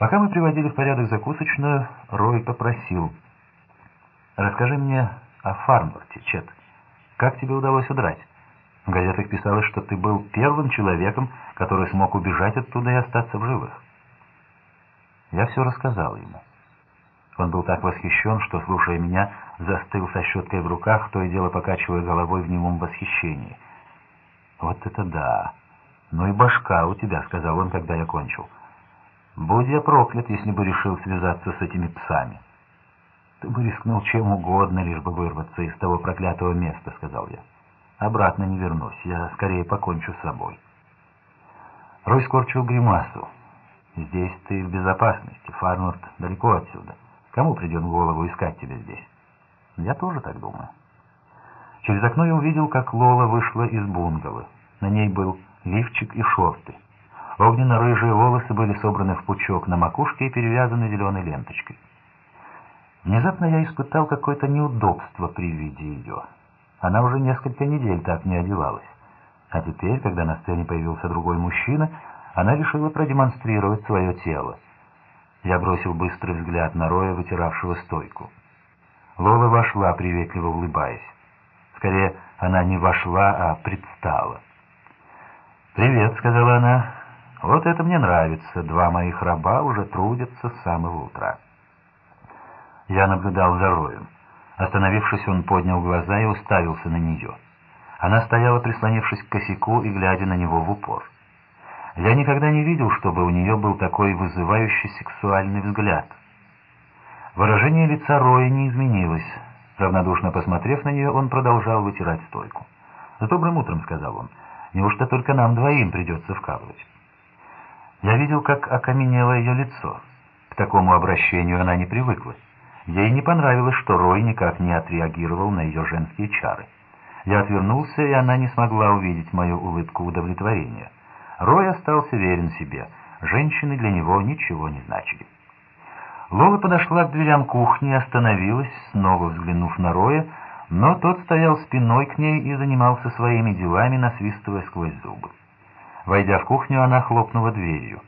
Пока мы приводили в порядок закусочную, Рой попросил. «Расскажи мне о Фарнворте, Чет. Как тебе удалось удрать? В газетах писалось, что ты был первым человеком, который смог убежать оттуда и остаться в живых». Я все рассказал ему. Он был так восхищен, что, слушая меня, застыл со щеткой в руках, то и дело покачивая головой в немом восхищении. «Вот это да! Ну и башка у тебя», — сказал он, когда я кончил. «Будь я проклят, если бы решил связаться с этими псами». «Ты бы рискнул чем угодно, лишь бы вырваться из того проклятого места», — сказал я. «Обратно не вернусь, я скорее покончу с собой». Рой скорчил гримасу. «Здесь ты в безопасности, Фарнорд далеко отсюда. Кому придет в голову искать тебя здесь?» «Я тоже так думаю». Через окно я увидел, как Лола вышла из бунгало. На ней был лифчик и шорты. Огненно-рыжие волосы были собраны в пучок на макушке и перевязаны зеленой ленточкой. Внезапно я испытал какое-то неудобство при виде ее. Она уже несколько недель так не одевалась. А теперь, когда на сцене появился другой мужчина, она решила продемонстрировать свое тело. Я бросил быстрый взгляд на Роя, вытиравшего стойку. Лола вошла, приветливо улыбаясь. Скорее, она не вошла, а предстала. «Привет», — сказала она. «Вот это мне нравится. Два моих раба уже трудятся с самого утра». Я наблюдал за Роем. Остановившись, он поднял глаза и уставился на нее. Она стояла, прислонившись к косяку и глядя на него в упор. Я никогда не видел, чтобы у нее был такой вызывающий сексуальный взгляд. Выражение лица Роя не изменилось. Равнодушно посмотрев на нее, он продолжал вытирать стойку. «С добрым утром», — сказал он. «Неужто только нам двоим придется вкалывать?» Я видел, как окаменело ее лицо. К такому обращению она не привыкла. Ей не понравилось, что Рой никак не отреагировал на ее женские чары. Я отвернулся, и она не смогла увидеть мою улыбку удовлетворения. Рой остался верен себе. Женщины для него ничего не значили. Лола подошла к дверям кухни остановилась, снова взглянув на Роя, но тот стоял спиной к ней и занимался своими делами, насвистывая сквозь зубы. Войдя в кухню, она хлопнула дверью.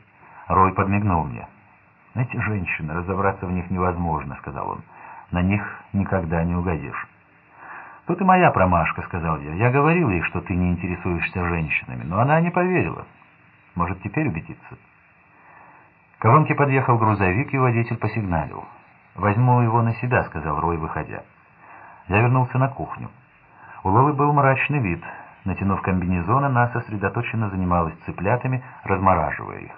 Рой подмигнул мне. «Эти женщины, разобраться в них невозможно», — сказал он. «На них никогда не угодишь». «Тут и моя промашка», — сказал я. «Я говорил ей, что ты не интересуешься женщинами, но она не поверила. Может, теперь убедиться?» К колонке подъехал грузовик, и водитель посигналил. «Возьму его на себя», — сказал Рой, выходя. Я вернулся на кухню. У Лолы был мрачный вид. Натянув комбинезон, она сосредоточенно занималась цыплятами, размораживая их.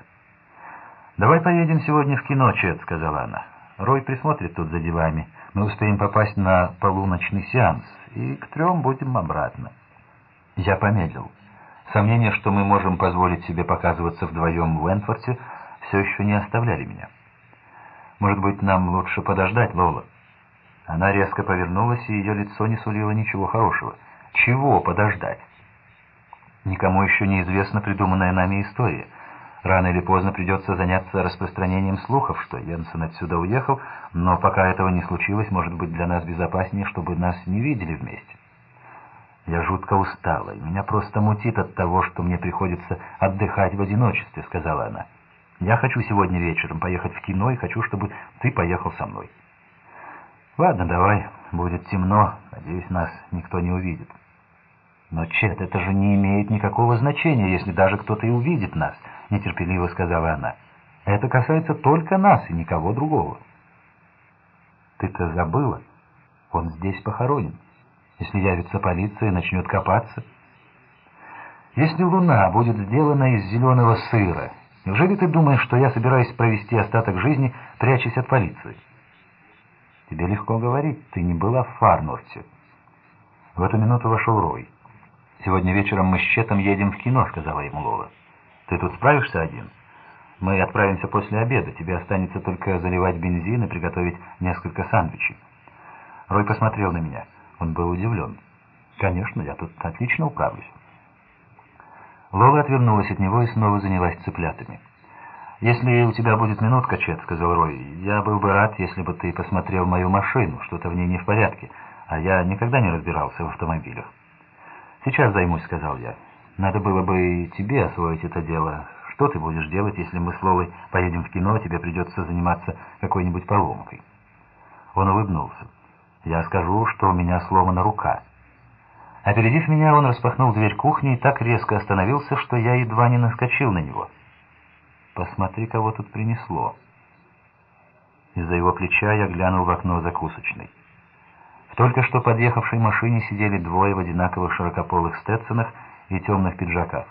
«Давай поедем сегодня в кино, Чет», — сказала она. «Рой присмотрит тут за делами. Мы успеем попасть на полуночный сеанс, и к трем будем обратно». Я помедлил. Сомнения, что мы можем позволить себе показываться вдвоем в Энфорте, все еще не оставляли меня. «Может быть, нам лучше подождать, Лола?» Она резко повернулась, и ее лицо не сулило ничего хорошего. «Чего подождать?» Никому еще неизвестна придуманная нами история. Рано или поздно придется заняться распространением слухов, что Йенсен отсюда уехал, но пока этого не случилось, может быть, для нас безопаснее, чтобы нас не видели вместе. Я жутко устала, и меня просто мутит от того, что мне приходится отдыхать в одиночестве, сказала она. Я хочу сегодня вечером поехать в кино и хочу, чтобы ты поехал со мной. Ладно, давай, будет темно, надеюсь, нас никто не увидит. Но, Чет, это же не имеет никакого значения, если даже кто-то и увидит нас —— нетерпеливо сказала она. «Это касается только нас и никого другого». «Ты-то забыла? Он здесь похоронен. Если явится полиция и начнет копаться...» «Если луна будет сделана из зеленого сыра, неужели ты думаешь, что я собираюсь провести остаток жизни, прячась от полиции?» «Тебе легко говорить, ты не была в Фарнорте». В эту минуту вошел Рой. «Сегодня вечером мы с Четом едем в кино», — сказала ему Лола. Ты тут справишься один? Мы отправимся после обеда. Тебе останется только заливать бензин и приготовить несколько сандвичей. Рой посмотрел на меня. Он был удивлен. Конечно, я тут отлично управлюсь. Лола отвернулась от него и снова занялась цыплятами. «Если у тебя будет минутка, Чет», — сказал Рой, — «я был бы рад, если бы ты посмотрел мою машину, что-то в ней не в порядке, а я никогда не разбирался в автомобилях». «Сейчас займусь», — сказал я. Надо было бы и тебе освоить это дело, Что ты будешь делать, если мы с Лолой поедем в кино, а тебе придется заниматься какой-нибудь поломкой?» Он улыбнулся. «Я скажу, что у меня сломана рука». Опередив меня, он распахнул дверь кухни и так резко остановился, что я едва не наскочил на него. «Посмотри, кого тут принесло». Из-за его плеча я глянул в окно закусочной. Только что подъехавшей машине сидели двое в одинаковых широкополых стетсонах и темных пиджаках.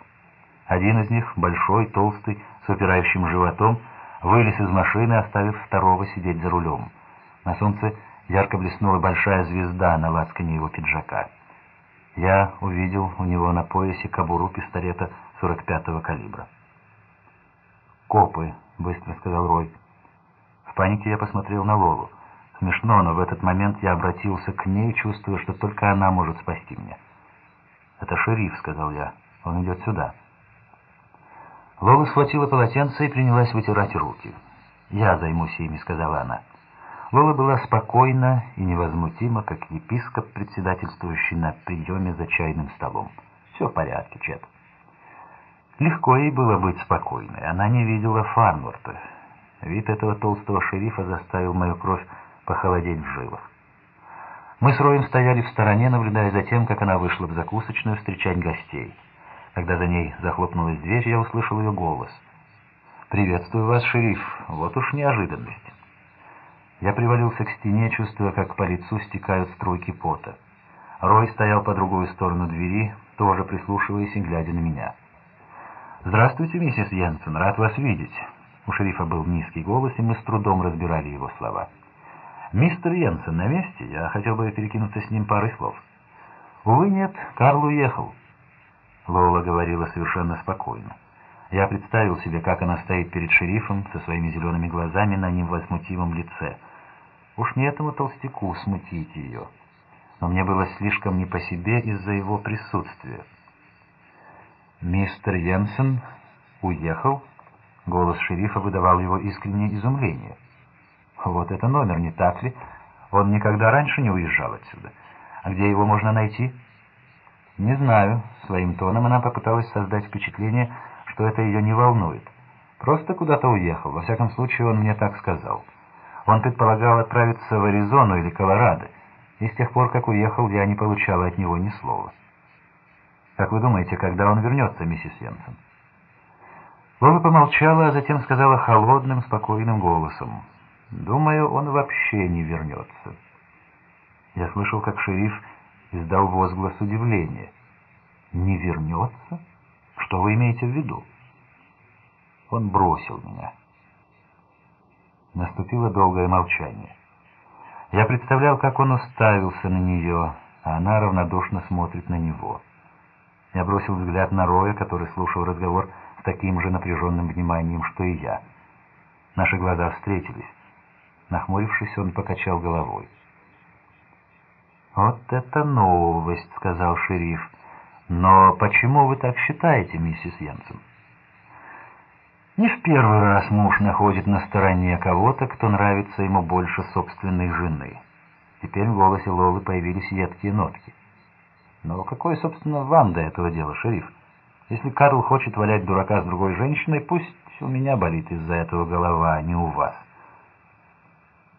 Один из них, большой, толстый, с упирающим животом, вылез из машины, оставив второго сидеть за рулем. На солнце ярко блеснула большая звезда на лацкане его пиджака. Я увидел у него на поясе кобуру пистолета 45-го калибра. «Копы», — быстро сказал Рой. В панике я посмотрел на Лолу. Смешно, но в этот момент я обратился к ней, чувствуя, что только она может спасти меня. «Это шериф», — сказал я. «Он идет сюда». Лола схватила полотенце и принялась вытирать руки. «Я займусь ими», — сказала она. Лола была спокойна и невозмутима, как епископ, председательствующий на приеме за чайным столом. «Все в порядке, Чет». Легко ей было быть спокойной. Она не видела Фарнворта. Вид этого толстого шерифа заставил мою кровь похолодеть жилах. Мы с Роем стояли в стороне, наблюдая за тем, как она вышла в закусочную встречать гостей. Когда за ней захлопнулась дверь, я услышал ее голос. «Приветствую вас, шериф. Вот уж неожиданность». Я привалился к стене, чувствуя, как по лицу стекают струйки пота. Рой стоял по другую сторону двери, тоже прислушиваясь и глядя на меня. «Здравствуйте, миссис Йенсен, рад вас видеть». У шерифа был низкий голос, и мы с трудом разбирали его слова. «Мистер Йенсен на месте? Я хотел бы перекинуться с ним парой слов». «Увы, нет, Карл уехал». Лола говорила совершенно спокойно. Я представил себе, как она стоит перед шерифом со своими зелеными глазами на невозмутимом лице. Уж не этому толстяку смутить ее. Но мне было слишком не по себе из-за его присутствия. «Мистер Йенсен уехал?» Голос шерифа выдавал его искреннее изумление. «Вот это номер, не так ли? Он никогда раньше не уезжал отсюда. А где его можно найти?» «Не знаю». Своим тоном она попыталась создать впечатление, что это ее не волнует. Просто куда-то уехал, во всяком случае он мне так сказал. Он предполагал отправиться в Аризону или Колорадо, и с тех пор, как уехал, я не получала от него ни слова. «Как вы думаете, когда он вернется, миссис Йенсен?» Лола помолчала, а затем сказала холодным, спокойным голосом. «Думаю, он вообще не вернется». Я слышал, как шериф издал возглас удивления. «Не вернется? Что вы имеете в виду?» Он бросил меня. Наступило долгое молчание. Я представлял, как он уставился на нее, а она равнодушно смотрит на него. Я бросил взгляд на Роя, который слушал разговор с таким же напряженным вниманием, что и я. Наши глаза встретились. Нахмурившись, он покачал головой. «Вот это новость», — сказал шериф. «Но почему вы так считаете, миссис Янсен?» Не в первый раз муж находит на стороне кого-то, кто нравится ему больше собственной жены. Теперь в голосе Лолы появились едкие нотки. Но какое, собственно, вам до этого дела, шериф? Если Карл хочет валять дурака с другой женщиной, пусть у меня болит из-за этого голова, а не у вас.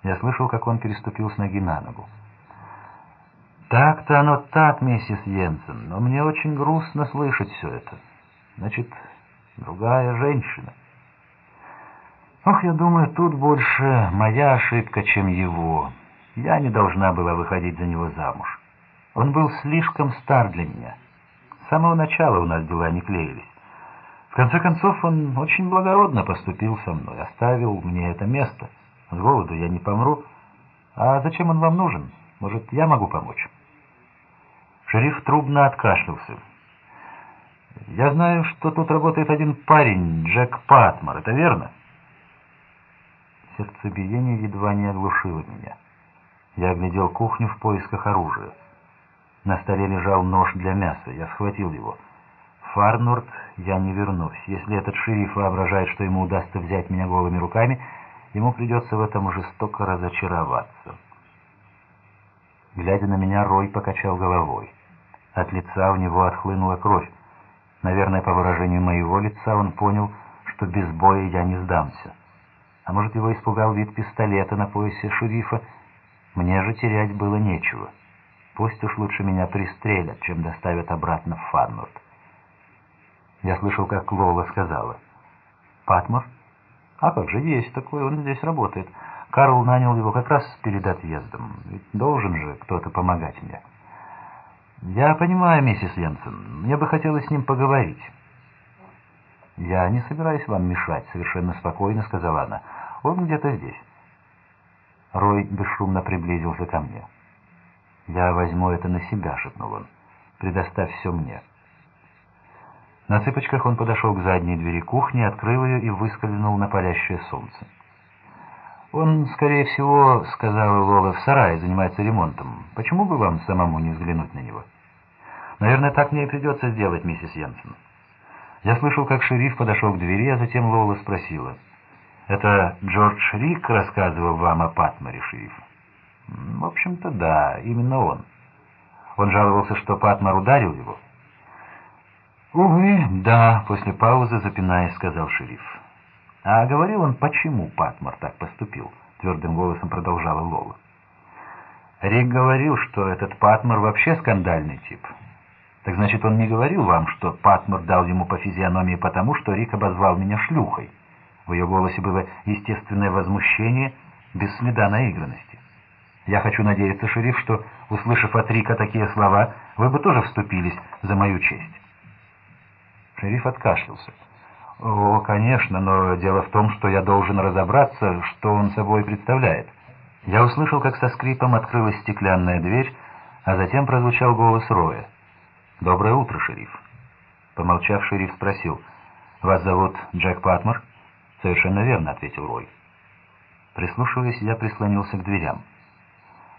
Я слышал, как он переступил с ноги на ногу. «Так-то оно так, миссис Йенсен, но мне очень грустно слышать все это. Значит, другая женщина». «Ох, я думаю, тут больше моя ошибка, чем его. Я не должна была выходить за него замуж. Он был слишком стар для меня. С самого начала у нас дела не клеились. В конце концов, он очень благородно поступил со мной, оставил мне это место. С голоду я не помру. А зачем он вам нужен? Может, я могу помочь?» Шериф трубно откашлялся. «Я знаю, что тут работает один парень, Джек Патмор, это верно?» Сердцебиение едва не оглушило меня. Я оглядел кухню в поисках оружия. На столе лежал нож для мяса. Я схватил его. Фарнурт, я не вернусь. Если этот шериф воображает, что ему удастся взять меня голыми руками, ему придется в этом жестоко разочароваться. Глядя на меня, Рой покачал головой. От лица у него отхлынула кровь. Наверное, по выражению моего лица он понял, что без боя я не сдамся. А может, его испугал вид пистолета на поясе шерифа? Мне же терять было нечего. Пусть уж лучше меня пристрелят, чем доставят обратно в Фарнорд. Я слышал, как Лола сказала. «Патмор?» «А как же, есть такой, он здесь работает. Карл нанял его как раз перед отъездом. Ведь должен же кто-то помогать мне». «Я понимаю, миссис Йенсен, мне бы хотелось с ним поговорить». «Я не собираюсь вам мешать», — совершенно спокойно сказала она. «Он где-то здесь». Рой бесшумно приблизился ко мне. «Я возьму это на себя», — шепнул он. «Предоставь все мне». На цыпочках он подошел к задней двери кухни, открыл ее и выскользнул на палящее солнце. «Он, скорее всего, — сказала Лола, — в сарае занимается ремонтом. Почему бы вам самому не взглянуть на него?» «Наверное, так мне и придется сделать, миссис Йенсен». Я слышал, как шериф подошел к двери, а затем Лола спросила. «Это Джордж Рик рассказывал вам о Патморе, шериф?» «В общем-то, да, именно он. Он жаловался, что Патмор ударил его?» «Увы, да», — после паузы, запинаясь, сказал шериф. «А говорил он, почему Патмор так поступил?» — твердым голосом продолжала Лола. Рик говорил, что этот Патмор вообще скандальный тип. Так значит, он не говорил вам, что Патмор дал ему по физиономии потому, что Рик обозвал меня шлюхой? В ее голосе было естественное возмущение, без следа наигранности. Я хочу надеяться, шериф, что, услышав от Рика такие слова, вы бы тоже вступились за мою честь. Шериф откашлялся. «О, конечно, но дело в том, что я должен разобраться, что он собой представляет». Я услышал, как со скрипом открылась стеклянная дверь, а затем прозвучал голос Роя. «Доброе утро, шериф». Помолчав, шериф спросил, «Вас зовут Джек Патмор?» «Совершенно верно», — ответил Рой. Прислушиваясь, я прислонился к дверям.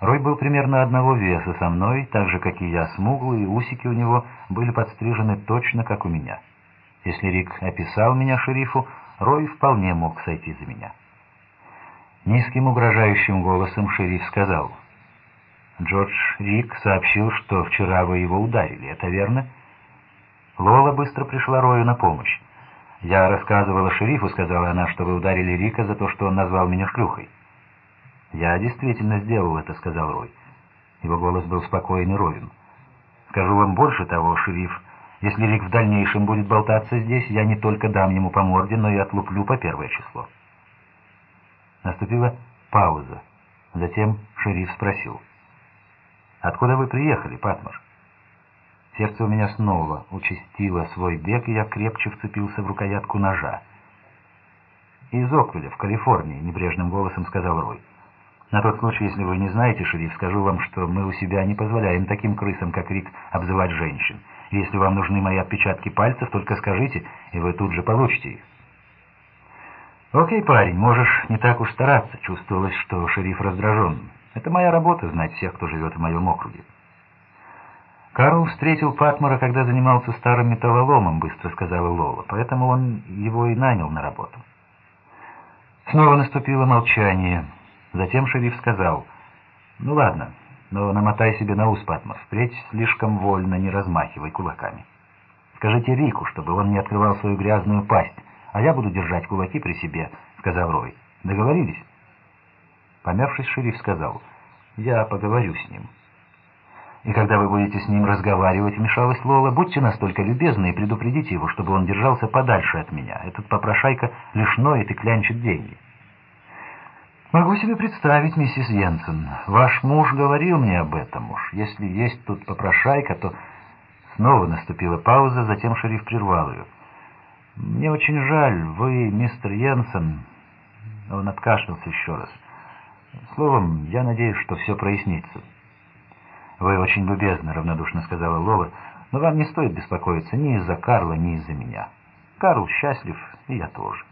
Рой был примерно одного веса со мной, так же, как и я, смуглый, и усики у него были подстрижены точно, как у меня. Если Рик описал меня шерифу, Рой вполне мог сойти за меня. Низким угрожающим голосом шериф сказал, «Джордж Рик сообщил, что вчера вы его ударили, это верно?» Лола быстро пришла Рою на помощь. «Я рассказывала шерифу», — сказала она, — «что вы ударили Рика за то, что он назвал меня шлюхой». «Я действительно сделал это», — сказал Рой. Его голос был спокоен и ровен. «Скажу вам больше того, шериф. Если Рик в дальнейшем будет болтаться здесь, я не только дам ему по морде, но и отлуплю по первое число». Наступила пауза. Затем шериф спросил. «Откуда вы приехали, Патмор?» Сердце у меня снова участило свой бег, и я крепче вцепился в рукоятку ножа. «Из Оквилля, в Калифорнии», — небрежным голосом сказал Рой. На тот случай, если вы не знаете, шериф, скажу вам, что мы у себя не позволяем таким крысам, как Рик, обзывать женщин. Если вам нужны мои отпечатки пальцев, только скажите, и вы тут же получите их. «Окей, парень, можешь не так уж стараться», — чувствовалось, что шериф раздражен. «Это моя работа — знать всех, кто живет в моем округе». «Карл встретил Патмора, когда занимался старым металлоломом», — быстро сказала Лола, «поэтому он его и нанял на работу». Снова наступило молчание. Затем шериф сказал, «Ну ладно, но намотай себе на ус, Патмос, впредь слишком вольно, не размахивай кулаками. Скажите Рику, чтобы он не открывал свою грязную пасть, а я буду держать кулаки при себе», — сказал Рой. «Договорились?» Помявшись, шериф сказал, «Я поговорю с ним». «И когда вы будете с ним разговаривать, — вмешалась Лола, — будьте настолько любезны и предупредите его, чтобы он держался подальше от меня. Этот попрошайка лишь ноет и клянчит деньги». «Могу себе представить, миссис Йенсен. Ваш муж говорил мне об этом уж. Если есть тут попрошайка, то...» Снова наступила пауза, затем шериф прервал ее. «Мне очень жаль, вы, мистер Йенсен...» Он откашлялся еще раз. «Словом, я надеюсь, что все прояснится». «Вы очень любезны», — равнодушно сказала Лола, «но вам не стоит беспокоиться ни из-за Карла, ни из-за меня. Карл счастлив, и я тоже».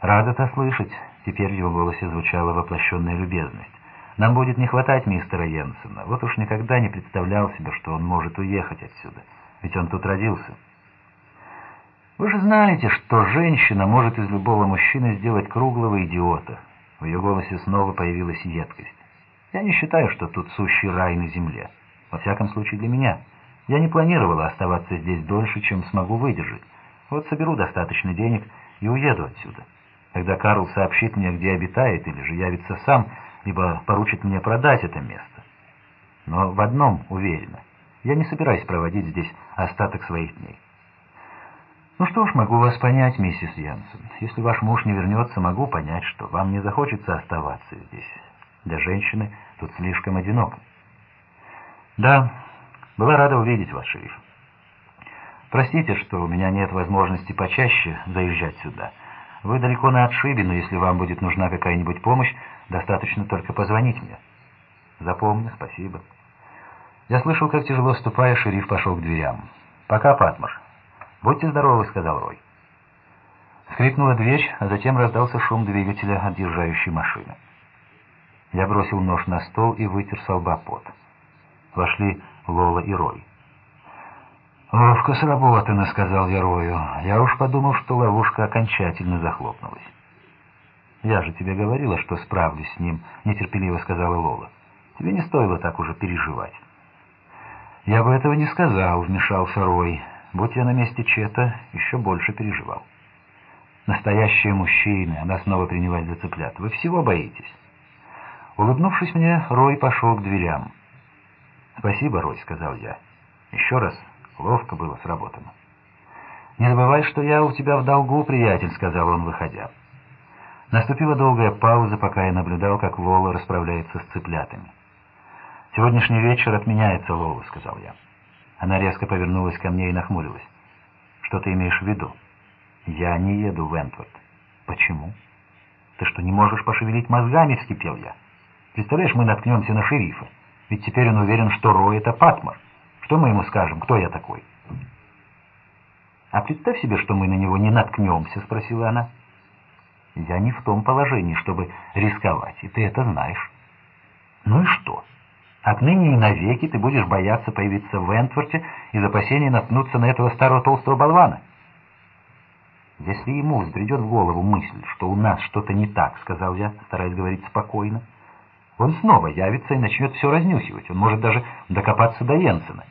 «Рад это слышать». Теперь в его голосе звучала воплощенная любезность. «Нам будет не хватать мистера Йенсена. Вот уж никогда не представлял себе, что он может уехать отсюда. Ведь он тут родился». «Вы же знаете, что женщина может из любого мужчины сделать круглого идиота». В ее голосе снова появилась едкость. «Я не считаю, что тут сущий рай на земле. Во всяком случае для меня. Я не планировала оставаться здесь дольше, чем смогу выдержать. Вот соберу достаточно денег и уеду отсюда. Когда Карл сообщит мне, где обитает, или же явится сам, либо поручит мне продать это место. Но в одном уверена. Я не собираюсь проводить здесь остаток своих дней. Ну что ж, могу вас понять, миссис Янсен. Если ваш муж не вернется, могу понять, что вам не захочется оставаться здесь. Для женщины тут слишком одиноко. Да, была рада увидеть вас, шериф. Простите, что у меня нет возможности почаще заезжать сюда. Вы далеко на отшибе, но если вам будет нужна какая-нибудь помощь, достаточно только позвонить мне. Запомню, спасибо. Я слышал, как тяжело ступая, шериф пошел к дверям. «Пока, Патмор». «Будьте здоровы», — сказал Рой. Скрипнула дверь, а затем раздался шум двигателя отъезжающей машины. Я бросил нож на стол и вытер с лба пот. Вошли Лола и Рой. «Ловко сработано», — сказал я Рою. «Я уж подумал, что ловушка окончательно захлопнулась». «Я же тебе говорила, что справлюсь с ним», — нетерпеливо сказала Лола. «Тебе не стоило так уже переживать». «Я бы этого не сказал», — вмешался Рой. «Будь я на месте Чета, еще больше переживал». «Настоящие мужчины», — она снова принялась за цыплят. «Вы всего боитесь». Улыбнувшись мне, Рой пошел к дверям. «Спасибо, Рой», — сказал я. «Еще раз, ловко было сработано». «Не забывай, что я у тебя в долгу, приятель», — сказал он, выходя. Наступила долгая пауза, пока я наблюдал, как Лола расправляется с цыплятами. «Сегодняшний вечер отменяется, Лола», — сказал я. Она резко повернулась ко мне и нахмурилась. «Что ты имеешь в виду?» «Я не еду в Энтворд». «Почему?» «Ты что, не можешь пошевелить мозгами?» — вскипел я. «Представляешь, мы наткнемся на шерифа. Ведь теперь он уверен, что Рой — это Патмар. Что мы ему скажем? Кто я такой?» «А представь себе, что мы на него не наткнемся», — спросила она. «Я не в том положении, чтобы рисковать, и ты это знаешь». «Ну и что?» Отныне и навеки ты будешь бояться появиться в Энтворте из опасения наткнуться на этого старого толстого болвана. Если ему взбредет в голову мысль, что у нас что-то не так, сказал я, стараясь говорить спокойно, он снова явится и начнет все разнюхивать. Он может даже докопаться до Йенсена.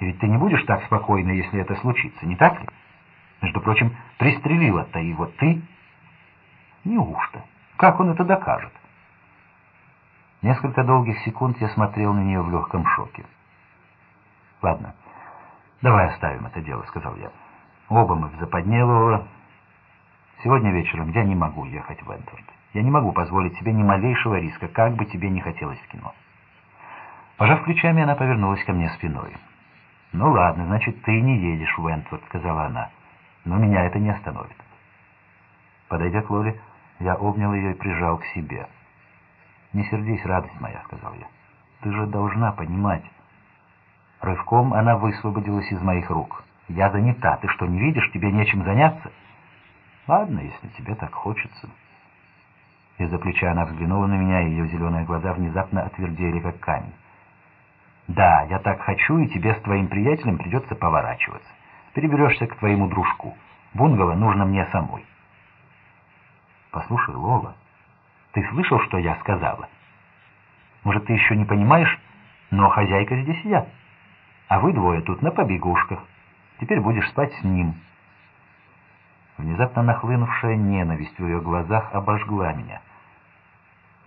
И ведь ты не будешь так спокойно, если это случится, не так ли? Между прочим, пристрелила-то его ты. Неужто? Как он это докажет? Несколько долгих секунд я смотрел на нее в легком шоке. «Ладно, давай оставим это дело», — сказал я. «Оба мы в западне, Сегодня вечером я не могу ехать в Энтворд. Я не могу позволить себе ни малейшего риска, как бы тебе не хотелось в кино». Пожав плечами, она повернулась ко мне спиной. «Ну ладно, значит, ты не едешь в Энтворд», — сказала она. «Но меня это не остановит». Подойдя к Лоле, я обнял ее и прижал к себе. «Не сердись, радость моя», — сказал я. «Ты же должна понимать». Рывком она высвободилась из моих рук. «Я занята. Ты что, не видишь? Тебе нечем заняться?» «Ладно, если тебе так хочется». Из-за плеча она взглянула на меня, и ее зеленые глаза внезапно отвердели, как камень. «Да, я так хочу, и тебе с твоим приятелем придется поворачиваться. Переберешься к твоему дружку. Бунгало нужно мне самой». «Послушай, Лола», ты слышал, что я сказала? Может, ты еще не понимаешь, но хозяйка здесь я. А вы двое тут на побегушках. Теперь будешь спать с ним. Внезапно нахлынувшая ненависть в ее глазах обожгла меня.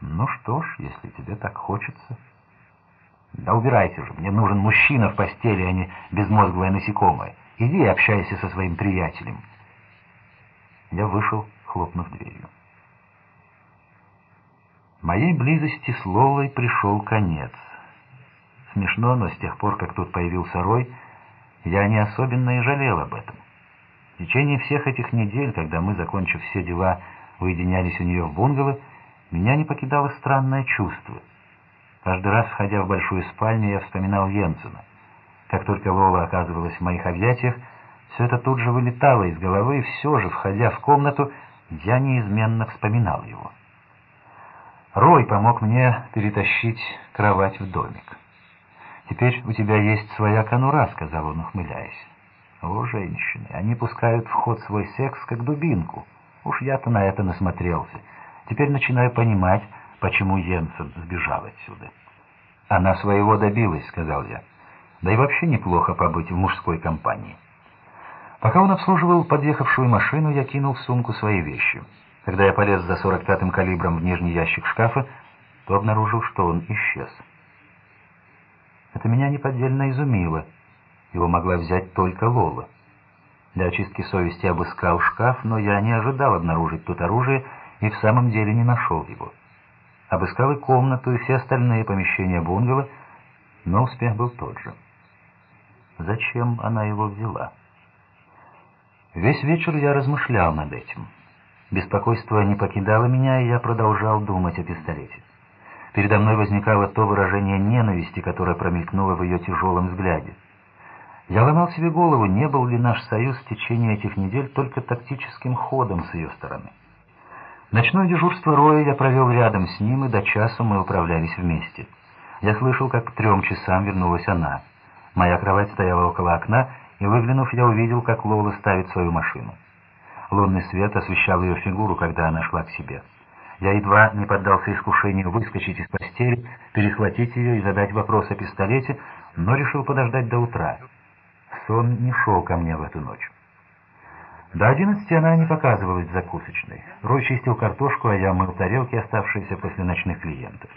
Ну что ж, если тебе так хочется... Да убирайся же, мне нужен мужчина в постели, а не безмозглое насекомое. Иди и общайся со своим приятелем. Я вышел, хлопнув дверью. Моей близости с Лолой пришел конец. Смешно, но с тех пор, как тут появился Рой, я не особенно и жалел об этом. В течение всех этих недель, когда мы, закончив все дела, уединялись у нее в бунгало, меня не покидало странное чувство. Каждый раз, входя в большую спальню, я вспоминал Йенсена. Как только Лола оказывалась в моих объятиях, все это тут же вылетало из головы, и все же, входя в комнату, я неизменно вспоминал его. Рой помог мне перетащить кровать в домик. «Теперь у тебя есть своя конура», — сказал он, ухмыляясь. «О, женщины, они пускают в ход свой секс, как дубинку. Уж я-то на это насмотрелся. Теперь начинаю понимать, почему Йенсен сбежал отсюда». «Она своего добилась», — сказал я. «Да и вообще неплохо побыть в мужской компании». Пока он обслуживал подъехавшую машину, я кинул в сумку свои вещи. Когда я полез за 45-м калибром в нижний ящик шкафа, то обнаружил, что он исчез. Это меня неподдельно изумило. Его могла взять только Лола. Для очистки совести обыскал шкаф, но я не ожидал обнаружить тут оружие и в самом деле не нашел его. Обыскал и комнату, и все остальные помещения бунгало, но успех был тот же. Зачем она его взяла? Весь вечер я размышлял над этим. Беспокойство не покидало меня, и я продолжал думать о пистолете. Передо мной возникало то выражение ненависти, которое промелькнуло в ее тяжелом взгляде. Я ломал себе голову, не был ли наш союз в течение этих недель только тактическим ходом с ее стороны. Ночное дежурство Роя я провел рядом с ним, и до часу мы управлялись вместе. Я слышал, как к трем часам вернулась она. Моя кровать стояла около окна, и, выглянув, я увидел, как Лола ставит свою машину. Лунный свет освещал ее фигуру, когда она шла к себе. Я едва не поддался искушению выскочить из постели, перехватить ее и задать вопрос о пистолете, но решил подождать до утра. Сон не шел ко мне в эту ночь. До одиннадцати она не показывалась в закусочной. Рой чистил картошку, а я мыл тарелки, оставшиеся после ночных клиентов.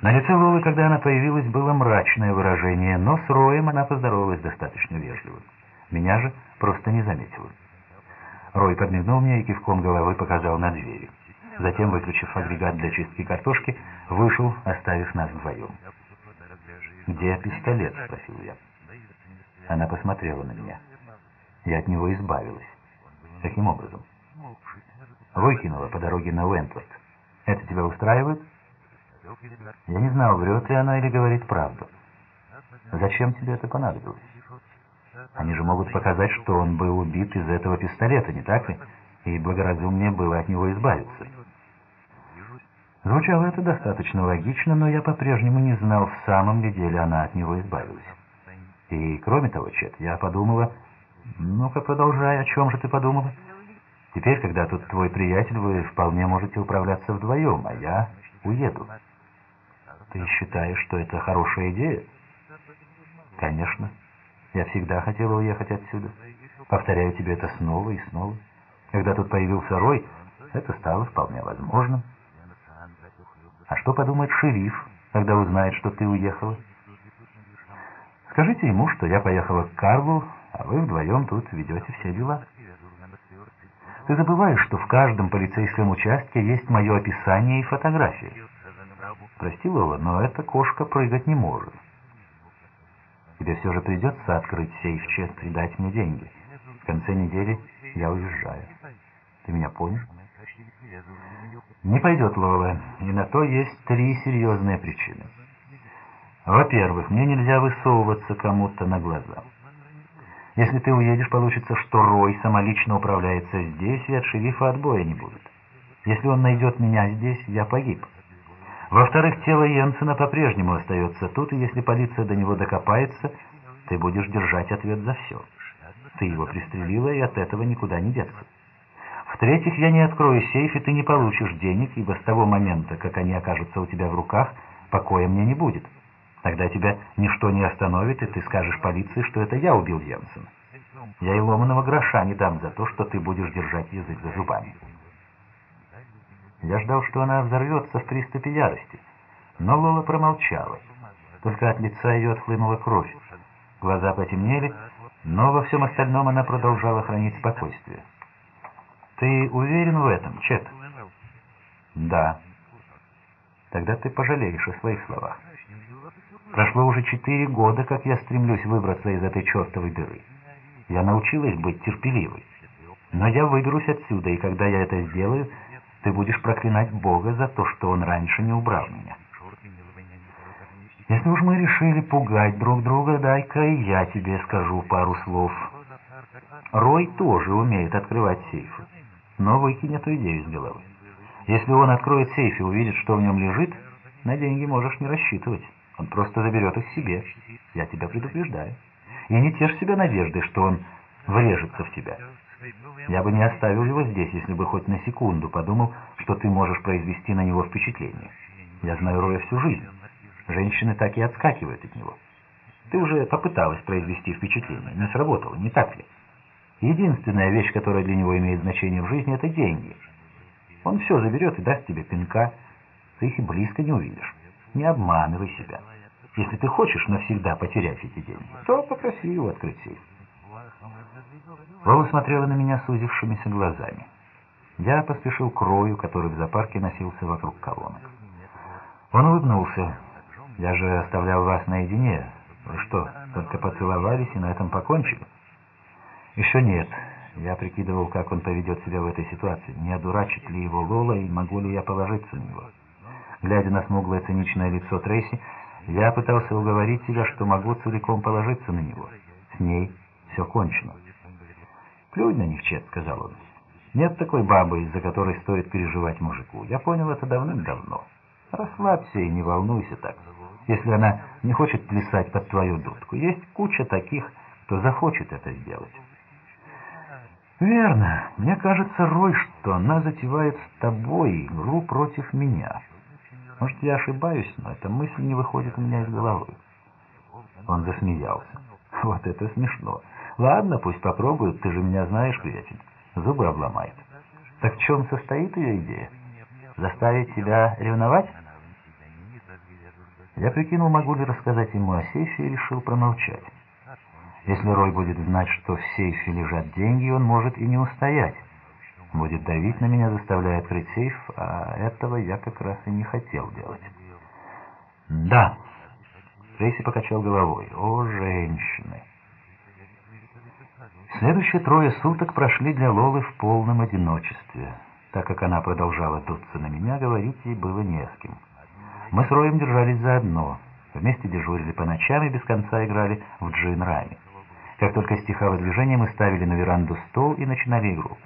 На лице Лолы, когда она появилась, было мрачное выражение, но с Роем она поздоровалась достаточно вежливо. Меня же просто не заметила. Рой подмигнул мне и кивком головы показал на двери. Затем, выключив агрегат для чистки картошки, вышел, оставив нас вдвоем. «Где пистолет?» — спросил я. Она посмотрела на меня. Я от него избавилась. Каким образом? Выкинула по дороге на Уэнтворд. Это тебя устраивает? Я не знал, врет ли она или говорит правду. Зачем тебе это понадобилось? Они же могут показать, что он был убит из этого пистолета, не так ли? И благоразумнее было от него избавиться. Звучало это достаточно логично, но я по-прежнему не знал, в самом ли деле она от него избавилась. И кроме того, Чет, я подумала... Ну-ка, продолжай, о чем же ты подумала? Теперь, когда тут твой приятель, вы вполне можете управляться вдвоем, а я уеду. Ты считаешь, что это хорошая идея? Конечно. Я всегда хотела уехать отсюда. Повторяю тебе это снова и снова. Когда тут появился Рой, это стало вполне возможным. А что подумает шериф, когда узнает, что ты уехала? Скажите ему, что я поехала к Карлу, а вы вдвоем тут ведете все дела. Ты забываешь, что в каждом полицейском участке есть мое описание и фотографии. Прости, Лола, но эта кошка прыгать не может. Тебе все же придется открыть сейф чест и дать мне деньги. В конце недели я уезжаю. Ты меня понял? Не пойдет, Лола, и на то есть три серьезные причины. Во-первых, мне нельзя высовываться кому-то на глаза. Если ты уедешь, получится, что Рой самолично управляется здесь, и от шерифа отбоя не будет. Если он найдет меня здесь, я погиб. Во-вторых, тело Йенсена по-прежнему остается тут, и если полиция до него докопается, ты будешь держать ответ за все. Ты его пристрелила, и от этого никуда не деться. В-третьих, я не открою сейф, и ты не получишь денег, ибо с того момента, как они окажутся у тебя в руках, покоя мне не будет. Тогда тебя ничто не остановит, и ты скажешь полиции, что это я убил Йенсена. Я и ломаного гроша не дам за то, что ты будешь держать язык за зубами. Я ждал, что она взорвется в приступе ярости, но Лола промолчала. Только от лица ее отхлынула кровь. Глаза потемнели, но во всем остальном она продолжала хранить спокойствие. «Ты уверен в этом, Чет?» «Да». «Тогда ты пожалеешь о своих словах». Прошло уже четыре года, как я стремлюсь выбраться из этой чертовой дыры. Я научилась быть терпеливой. Но я выберусь отсюда, и когда я это сделаю, ты будешь проклинать Бога за то, что Он раньше не убрал меня. Если уж мы решили пугать друг друга, дай-ка и я тебе скажу пару слов. Рой тоже умеет открывать сейфы, но выкинь эту идею из головы. Если он откроет сейф и увидит, что в нем лежит, на деньги можешь не рассчитывать. Он просто заберет их себе. Я тебя предупреждаю. И не тешь себя надеждой, что он врежется в тебя. Я бы не оставил его здесь, если бы хоть на секунду подумал, что ты можешь произвести на него впечатление. Я знаю Роя всю жизнь. Женщины так и отскакивают от него. Ты уже попыталась произвести впечатление. Не сработало, не так ли? Единственная вещь, которая для него имеет значение в жизни, это деньги. Он все заберет и даст тебе пинка. Ты их и близко не увидишь. Не обманывай себя. Если ты хочешь навсегда потерять эти деньги, то попроси его открыть сейф. Лола смотрела на меня сузившимися глазами. Я поспешил к Рою, который в зоопарке носился вокруг колонок. Он улыбнулся. «Я же оставлял вас наедине. Вы что, только поцеловались и на этом покончили?» «Еще нет. Я прикидывал, как он поведет себя в этой ситуации. Не одурачит ли его Лола и могу ли я положиться на него?» Глядя на смуглое циничное лицо Трейси, я пытался уговорить себя, что могу целиком положиться на него. С ней все кончено. «Плюнь на них, Чет», — сказал он. «Нет такой бабы, из-за которой стоит переживать мужику. Я понял это давным-давно. Расслабься и не волнуйся так. Если она не хочет плясать под твою дудку, есть куча таких, кто захочет это сделать». «Верно. Мне кажется, Рой, что она затевает с тобой игру против меня. Может, я ошибаюсь, но эта мысль не выходит у меня из головы». Он засмеялся. «Вот это смешно. Ладно, пусть попробуют, ты же меня знаешь, приятель. Зубы обломает. Так в чем состоит ее идея? Заставить тебя ревновать?» Я прикинул, могу ли рассказать ему о сейфе, и решил промолчать. Если Рой будет знать, что в сейфе лежат деньги, он может и не устоять. Будет давить на меня, заставляя открыть сейф, а этого я как раз и не хотел делать. «Да». Трейси покачал головой. «О, женщины!» Следующие трое суток прошли для Лолы в полном одиночестве. Так как она продолжала дуться на меня, говорить ей было не с кем. Мы с Роем держались заодно. Вместе дежурили по ночам и без конца играли в джин-раме. Как только стихало движение, мы ставили на веранду стол и начинали игру.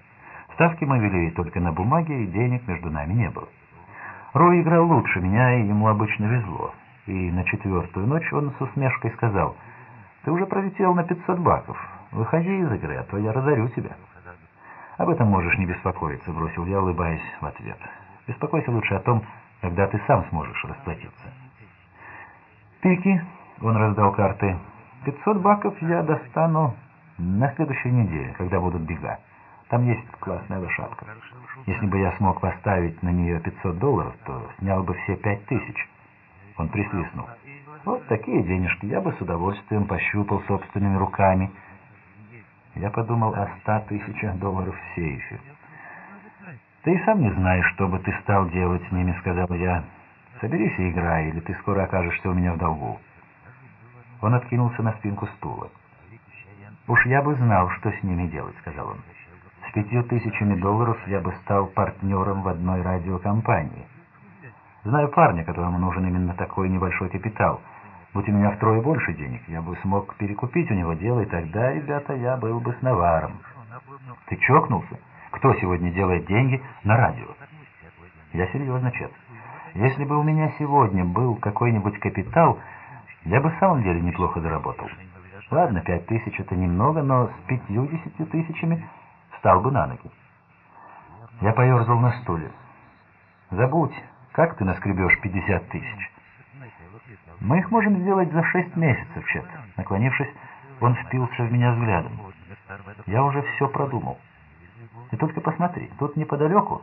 Ставки мы вели только на бумаге, и денег между нами не было. Рой играл лучше меня, и ему обычно везло. И на четвертую ночь он с усмешкой сказал, «Ты уже пролетел на 500 баков. Выходи из игры, а то я разорю тебя». «Об этом можешь не беспокоиться», — бросил я, улыбаясь в ответ. «Беспокойся лучше о том, когда ты сам сможешь расплатиться». «Пики», — он раздал карты, — 500 баков я достану на следующей неделе, когда будут бега. Там есть классная лошадка. Если бы я смог поставить на нее 500 долларов, то снял бы все 5000. Он присвистнул. Вот такие денежки я бы с удовольствием пощупал собственными руками. Я подумал о 100 тысячах долларов в сейфе. «Ты и сам не знаешь, что бы ты стал делать с ними», — сказал я. «Соберись и играй, или ты скоро окажешься у меня в долгу». Он откинулся на спинку стула. «Уж я бы знал, что с ними делать», — сказал он. «С пятью тысячами долларов я бы стал партнером в одной радиокомпании. Знаю парня, которому нужен именно такой небольшой капитал. Будь у меня втрое больше денег, я бы смог перекупить у него дело, и тогда, ребята, я был бы с наваром». «Ты чокнулся? Кто сегодня делает деньги на радио?» «Я серьезно, Чет. Если бы у меня сегодня был какой-нибудь капитал...» Я бы в самом деле неплохо заработал. Ладно, пять тысяч это немного, но с пятью-десятью тысячами встал бы на ноги. Я поерзал на стуле. Забудь, как ты наскребешь пятьдесят тысяч? Мы их можем сделать за шесть месяцев, Чет. Наклонившись, он впился в меня взглядом. Я уже все продумал. Ты только посмотри, тут неподалеку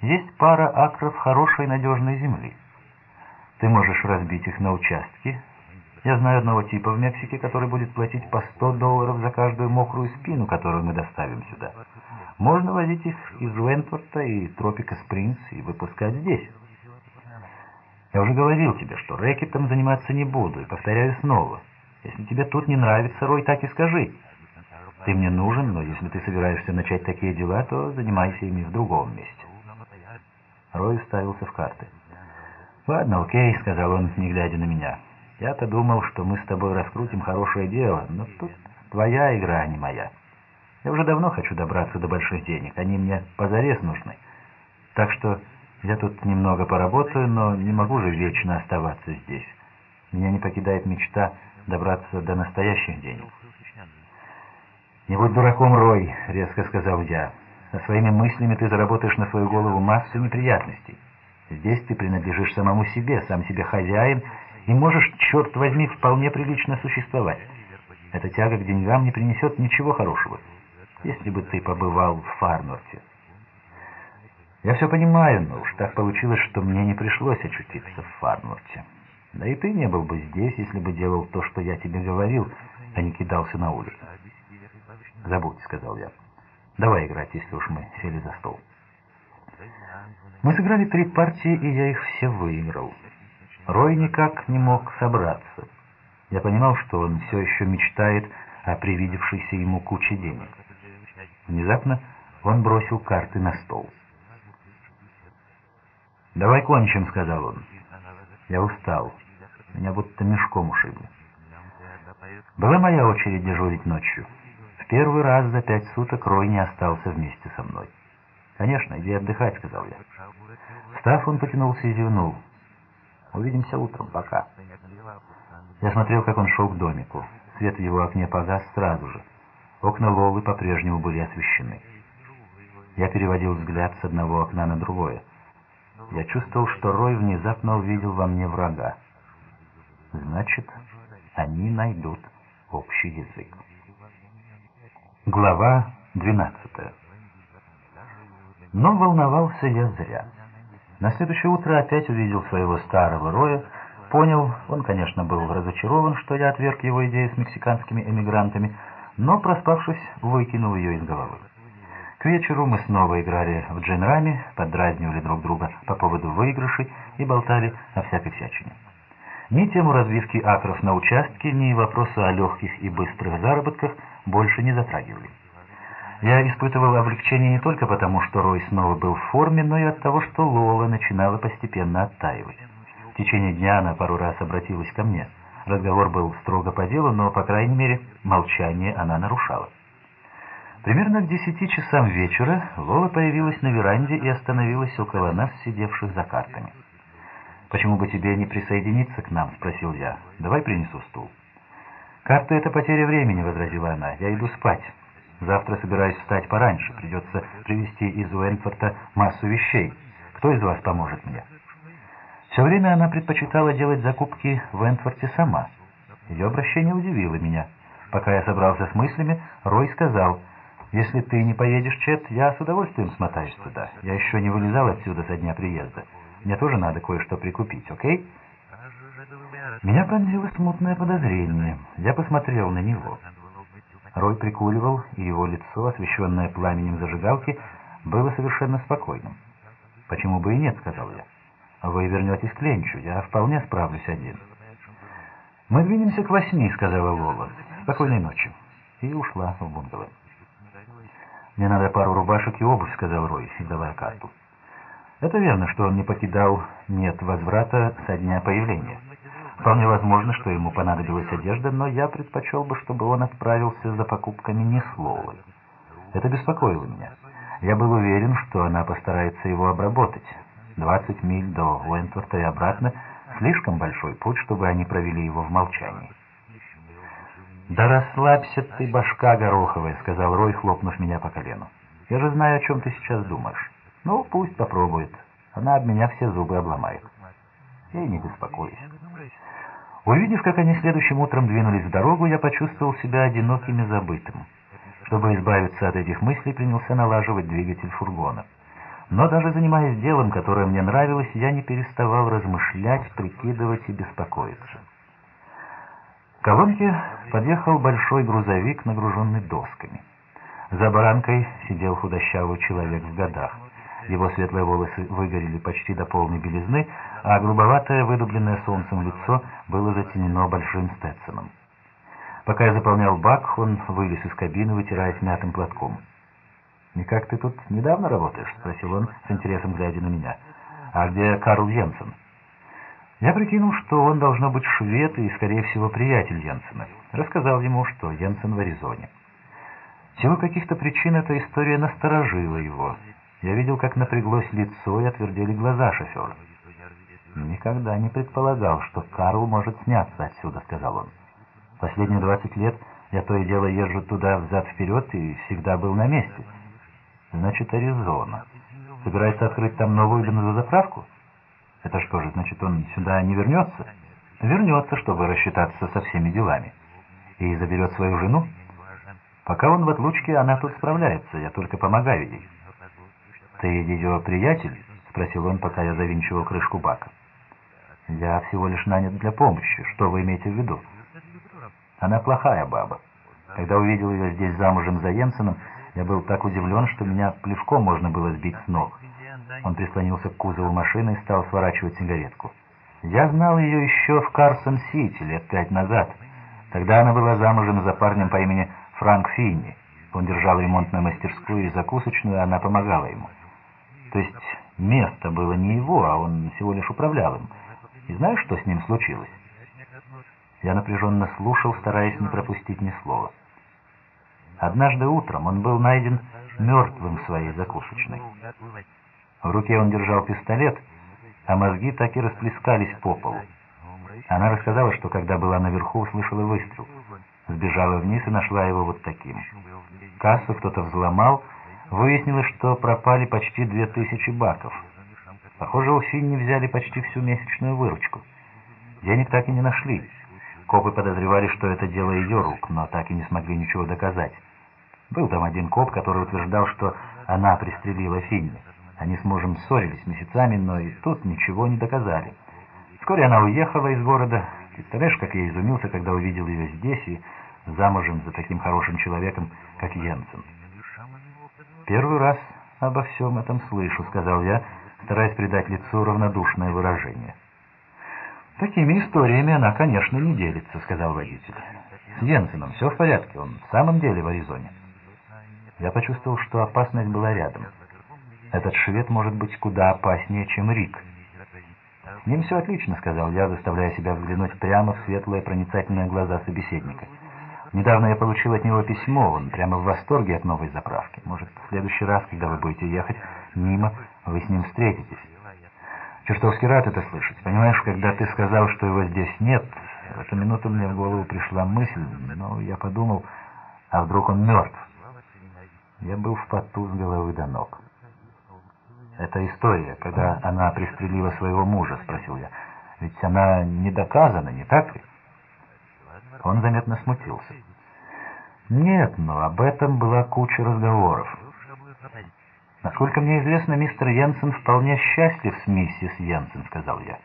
есть пара акров хорошей надежной земли. Ты можешь разбить их на участки, я знаю одного типа в Мексике, который будет платить по 100 долларов за каждую мокрую спину, которую мы доставим сюда. Можно возить их из Уэнтворта и Тропика Спрингс и выпускать здесь. Я уже говорил тебе, что рэкетом заниматься не буду, и повторяю снова. Если тебе тут не нравится, Рой, так и скажи. Ты мне нужен, но если ты собираешься начать такие дела, то занимайся ими в другом месте. Рой уставился в карты. «Ладно, окей», — сказал он, не глядя на меня. Я-то думал, что мы с тобой раскрутим хорошее дело, но тут твоя игра, а не моя. Я уже давно хочу добраться до больших денег, они мне позарез нужны. Так что я тут немного поработаю, но не могу же вечно оставаться здесь. Меня не покидает мечта добраться до настоящих денег. «Не будь дураком, Рой», — резко сказал я. «Со своими мыслями ты заработаешь на свою голову массу неприятностей. Здесь ты принадлежишь самому себе, сам себе хозяин, и можешь, черт возьми, вполне прилично существовать. Эта тяга к деньгам не принесет ничего хорошего. если бы ты побывал в Фарнорте. Я все понимаю, но уж так получилось, что мне не пришлось очутиться в Фарнорте. Да и ты не был бы здесь, если бы делал то, что я тебе говорил, а не кидался на улицу. «Забудь», — сказал я. «Давай играть, если уж мы сели за стол». Мы сыграли три партии, и я их все выиграл. Рой никак не мог собраться. Я понимал, что он все еще мечтает о привидевшейся ему куче денег. Внезапно он бросил карты на стол. «Давай кончим», — сказал он. Я устал. Меня будто мешком ушибли. Была моя очередь дежурить ночью. В первый раз за пять суток Рой не остался вместе со мной. «Конечно, иди отдыхать», — сказал я. Встав, он потянулся и зевнул. «Увидимся утром. Пока». Я смотрел, как он шел к домику. Свет в его окне погас сразу же. Окна Лолы по-прежнему были освещены. Я переводил взгляд с одного окна на другое. Я чувствовал, что Рой внезапно увидел во мне врага. Значит, они найдут общий язык. Глава 12 Но волновался я зря. На следующее утро опять увидел своего старого Роя, понял, он, конечно, был разочарован, что я отверг его идею с мексиканскими эмигрантами, но, проспавшись, выкинул ее из головы. К вечеру мы снова играли в джинраме, поддразнивали друг друга по поводу выигрышей и болтали о всякой всячине. Ни тему разбивки акров на участке, ни вопросы о легких и быстрых заработках больше не затрагивали. Я испытывал облегчение не только потому, что Рой снова был в форме, но и от того, что Лола начинала постепенно оттаивать. В течение дня она пару раз обратилась ко мне. Разговор был строго по делу, но, по крайней мере, молчание она нарушала. Примерно к десяти часам вечера Лола появилась на веранде и остановилась около нас, сидевших за картами. «Почему бы тебе не присоединиться к нам?» — спросил я. «Давай принесу стул». «Карты — это потеря времени», — возразила она. «Я иду спать. Завтра собираюсь встать пораньше. Придется привезти из Уэнфорта массу вещей. Кто из вас поможет мне?» Все время она предпочитала делать закупки в Энфорте сама. Ее обращение удивило меня. Пока я собрался с мыслями, Рой сказал, «Если ты не поедешь, Чет, я с удовольствием смотаюсь туда. Я еще не вылезал отсюда со дня приезда». Мне тоже надо кое-что прикупить, окей?» Меня пронзило смутное подозрение. Я посмотрел на него. Рой прикуривал, и его лицо, освещенное пламенем зажигалки, было совершенно спокойным. «Почему бы и нет?» — сказал я. «Вы вернетесь к Ленчу, я вполне справлюсь один». «Мы двинемся к восьми», — сказала Лола. «Спокойной ночи». И ушла в бунгало. «Мне надо пару рубашек и обувь», — сказал Рой, давая карту. Это верно, что он не покидал нет возврата со дня появления. Вполне возможно, что ему понадобилась одежда, но я предпочел бы, чтобы он отправился за покупками не с Лолой. Это беспокоило меня. Я был уверен, что она постарается его обработать. 20 миль до Уэнтворта и обратно — слишком большой путь, чтобы они провели его в молчании. «Да расслабься ты, башка гороховая», — сказал Рой, хлопнув меня по колену. «Я же знаю, о чем ты сейчас думаешь». Ну, пусть попробует. Она об меня все зубы обломает. Я и не беспокоюсь. Увидев, как они следующим утром двинулись в дорогу, я почувствовал себя одиноким и забытым. Чтобы избавиться от этих мыслей, принялся налаживать двигатель фургона. Но даже занимаясь делом, которое мне нравилось, я не переставал размышлять, прикидывать и беспокоиться. К колонке подъехал большой грузовик, нагруженный досками. За баранкой сидел худощавый человек в годах. Его светлые волосы выгорели почти до полной белизны, а грубоватое, выдубленное солнцем лицо было затенено большим стетсоном. Пока я заполнял бак, он вылез из кабины, вытираясь мятым платком. «Никак ты тут недавно работаешь?» — спросил он, с интересом глядя на меня. «А где Карл Йенсен?» Я прикинул, что он должно быть швед и, скорее всего, приятель Йенсена. Рассказал ему, что Йенсен в Аризоне. В каких-то причин эта история насторожила его. Я видел, как напряглось лицо и отвердели глаза шофера. «Никогда не предполагал, что Карл может сняться отсюда», — сказал он. «Последние двадцать лет я то и дело езжу туда взад-вперед и всегда был на месте. Значит, Аризона. Собирается открыть там новую бензозаправку? Это что же, значит, он сюда не вернется? Вернется, чтобы рассчитаться со всеми делами. И заберет свою жену? Пока он в отлучке, она тут справляется, я только помогаю ей. «Ты ее приятель?» — спросил он, пока я завинчивал крышку бака. «Я всего лишь нанят для помощи. Что вы имеете в виду?» «Она плохая баба. Когда увидел ее здесь замужем за Йенсеном, я был так удивлен, что меня плевком можно было сбить с ног. Он прислонился к кузову машины и стал сворачивать сигаретку. Я знал ее еще в Карсон-Сити лет пять назад. Тогда она была замужем за парнем по имени Франк Финни. Он держал ремонтную мастерскую и закусочную, и она помогала ему. То есть место было не его, а он всего лишь управлял им. И знаешь, что с ним случилось? Я напряженно слушал, стараясь не пропустить ни слова. Однажды утром он был найден мертвым в своей закусочной. В руке он держал пистолет, а мозги так и расплескались по полу. Она рассказала, что когда была наверху, услышала выстрел. Сбежала вниз и нашла его вот таким. Кассу кто-то взломал, выяснилось, что пропали почти две тысячи баков. Похоже, у Финни взяли почти всю месячную выручку. Денег так и не нашли. Копы подозревали, что это дело ее рук, но так и не смогли ничего доказать. Был там один коп, который утверждал, что она пристрелила Финни. Они с мужем ссорились месяцами, но и тут ничего не доказали. Вскоре она уехала из города. Представляешь, как я изумился, когда увидел ее здесь и замужем за таким хорошим человеком, как Йенсен. «Первый раз обо всем этом слышу», — сказал я, стараясь придать лицу равнодушное выражение. «Такими историями она, конечно, не делится», — сказал водитель. «С Йенсеном все в порядке, он в самом деле в Аризоне». Я почувствовал, что опасность была рядом. Этот швед может быть куда опаснее, чем Рик. «С ним все отлично», — сказал я, заставляя себя взглянуть прямо в светлые проницательные глаза собеседника. «Недавно я получил от него письмо, он прямо в восторге от новой заправки. Может, в следующий раз, когда вы будете ехать мимо, вы с ним встретитесь». «Чертовски рад это слышать. Понимаешь, когда ты сказал, что его здесь нет, в эту минуту мне в голову пришла мысль, но я подумал, а вдруг он мертв?» Я был в поту с головы до ног. «Это история, когда она пристрелила своего мужа?» — спросил я. «Ведь она не доказана, не так ли?» Он заметно смутился. «Нет, но об этом была куча разговоров. Насколько мне известно, мистер Йенсен вполне счастлив с миссис Йенсен», — сказал я.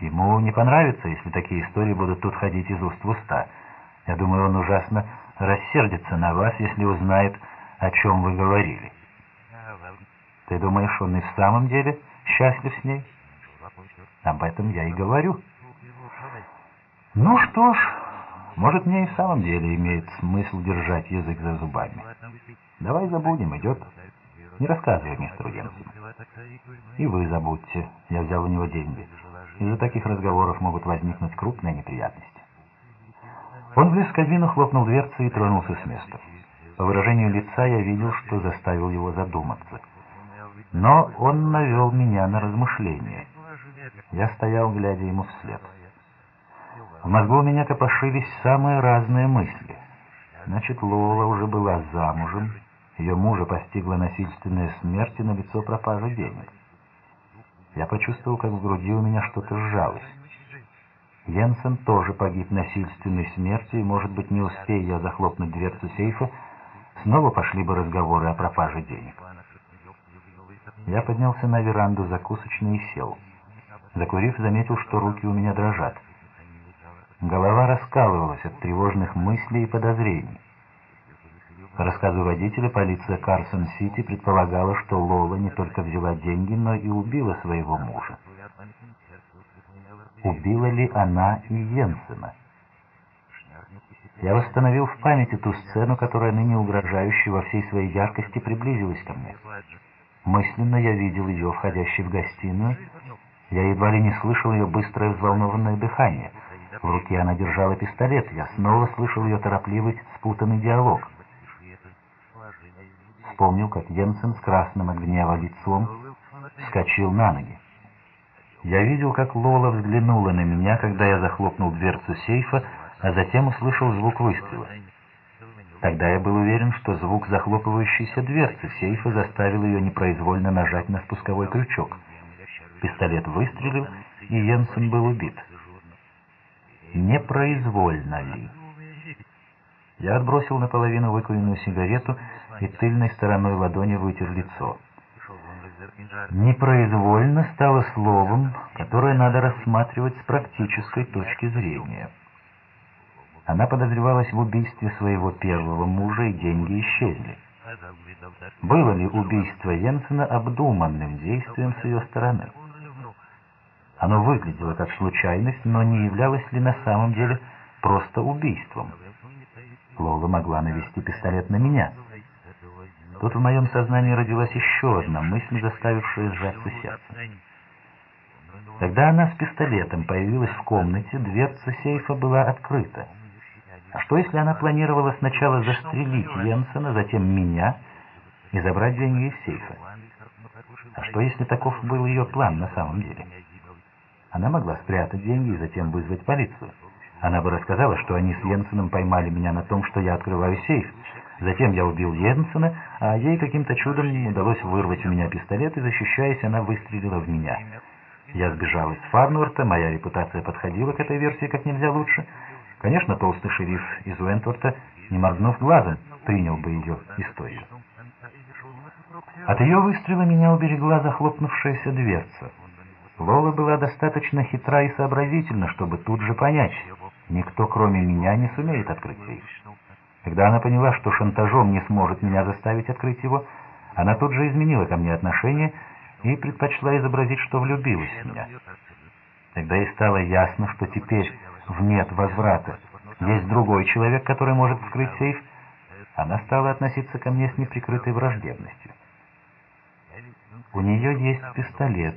«Ему не понравится, если такие истории будут тут ходить из уст в уста. Я думаю, он ужасно рассердится на вас, если узнает, о чем вы говорили». Ты думаешь, он и в самом деле счастлив с ней? Об этом я и говорю. Ну что ж, может, мне и в самом деле имеет смысл держать язык за зубами. Давай забудем, идет. Не рассказывай мистеру Йенсену. И вы забудьте, я взял у него деньги. Из-за таких разговоров могут возникнуть крупные неприятности. Он влез в кабину, хлопнул дверцей и тронулся с места. По выражению лица я видел, что заставил его задуматься — но он навел меня на размышления. Я стоял, глядя ему вслед. В мозгу у меня копошились самые разные мысли. Значит, Лола уже была замужем, ее мужа постигла насильственная смерть и на лицо пропажа денег. Я почувствовал, как в груди у меня что-то сжалось. Йенсен тоже погиб насильственной смертью, и, может быть, не успея я захлопнуть дверцу сейфа, снова пошли бы разговоры о пропаже денег. Я поднялся на веранду закусочной и сел. Закурив, заметил, что руки у меня дрожат. Голова раскалывалась от тревожных мыслей и подозрений. По рассказу водителя, полиция Карсон-Сити предполагала, что Лола не только взяла деньги, но и убила своего мужа. Убила ли она и Йенсена? Я восстановил в памяти ту сцену, которая ныне угрожающе во всей своей яркости приблизилась ко мне. Мысленно я видел ее, входящей в гостиную. Я едва ли не слышал ее быстрое взволнованное дыхание. В руке она держала пистолет. Я снова слышал ее торопливый, спутанный диалог. Вспомнил, как Йенсен с красным от гнева лицом вскочил на ноги. Я видел, как Лола взглянула на меня, когда я захлопнул дверцу сейфа, а затем услышал звук выстрела. Тогда я был уверен, что звук захлопывающейся дверцы сейфа заставил ее непроизвольно нажать на спусковой крючок. Пистолет выстрелил, и Йенсен был убит. Непроизвольно ли? Я отбросил наполовину выкуренную сигарету и тыльной стороной ладони вытер лицо. Непроизвольно стало словом, которое надо рассматривать с практической точки зрения. Она подозревалась в убийстве своего первого мужа, и деньги исчезли. Было ли убийство Йенсена обдуманным действием с ее стороны? Оно выглядело как случайность, но не являлось ли на самом деле просто убийством? Лола могла навести пистолет на меня. Тут в моем сознании родилась еще одна мысль, заставившая сжаться сердце. Когда она с пистолетом появилась в комнате, дверца сейфа была открыта. А что, если она планировала сначала застрелить Йенсена, затем меня и забрать деньги из сейфа? А что, если таков был ее план на самом деле? Она могла спрятать деньги и затем вызвать полицию. Она бы рассказала, что они с Йенсеном поймали меня на том, что я открываю сейф. Затем я убил Йенсена, а ей каким-то чудом удалось вырвать у меня пистолет, и, защищаясь, она выстрелила в меня. Я сбежал из Фарнворта, моя репутация подходила к этой версии как нельзя лучше. Конечно, толстый шериф из Уэнтворта, не моргнув глазом, принял бы ее историю. От ее выстрела меня уберегла захлопнувшаяся дверца. Лола была достаточно хитра и сообразительна, чтобы тут же понять, никто кроме меня не сумеет открыть сейф. Когда она поняла, что шантажом не сможет меня заставить открыть его, она тут же изменила ко мне отношение и предпочла изобразить, что влюбилась в меня. Тогда ей стало ясно, что теперь в нет возврата есть другой человек, который может вскрыть сейф, она стала относиться ко мне с неприкрытой враждебностью. У нее есть пистолет,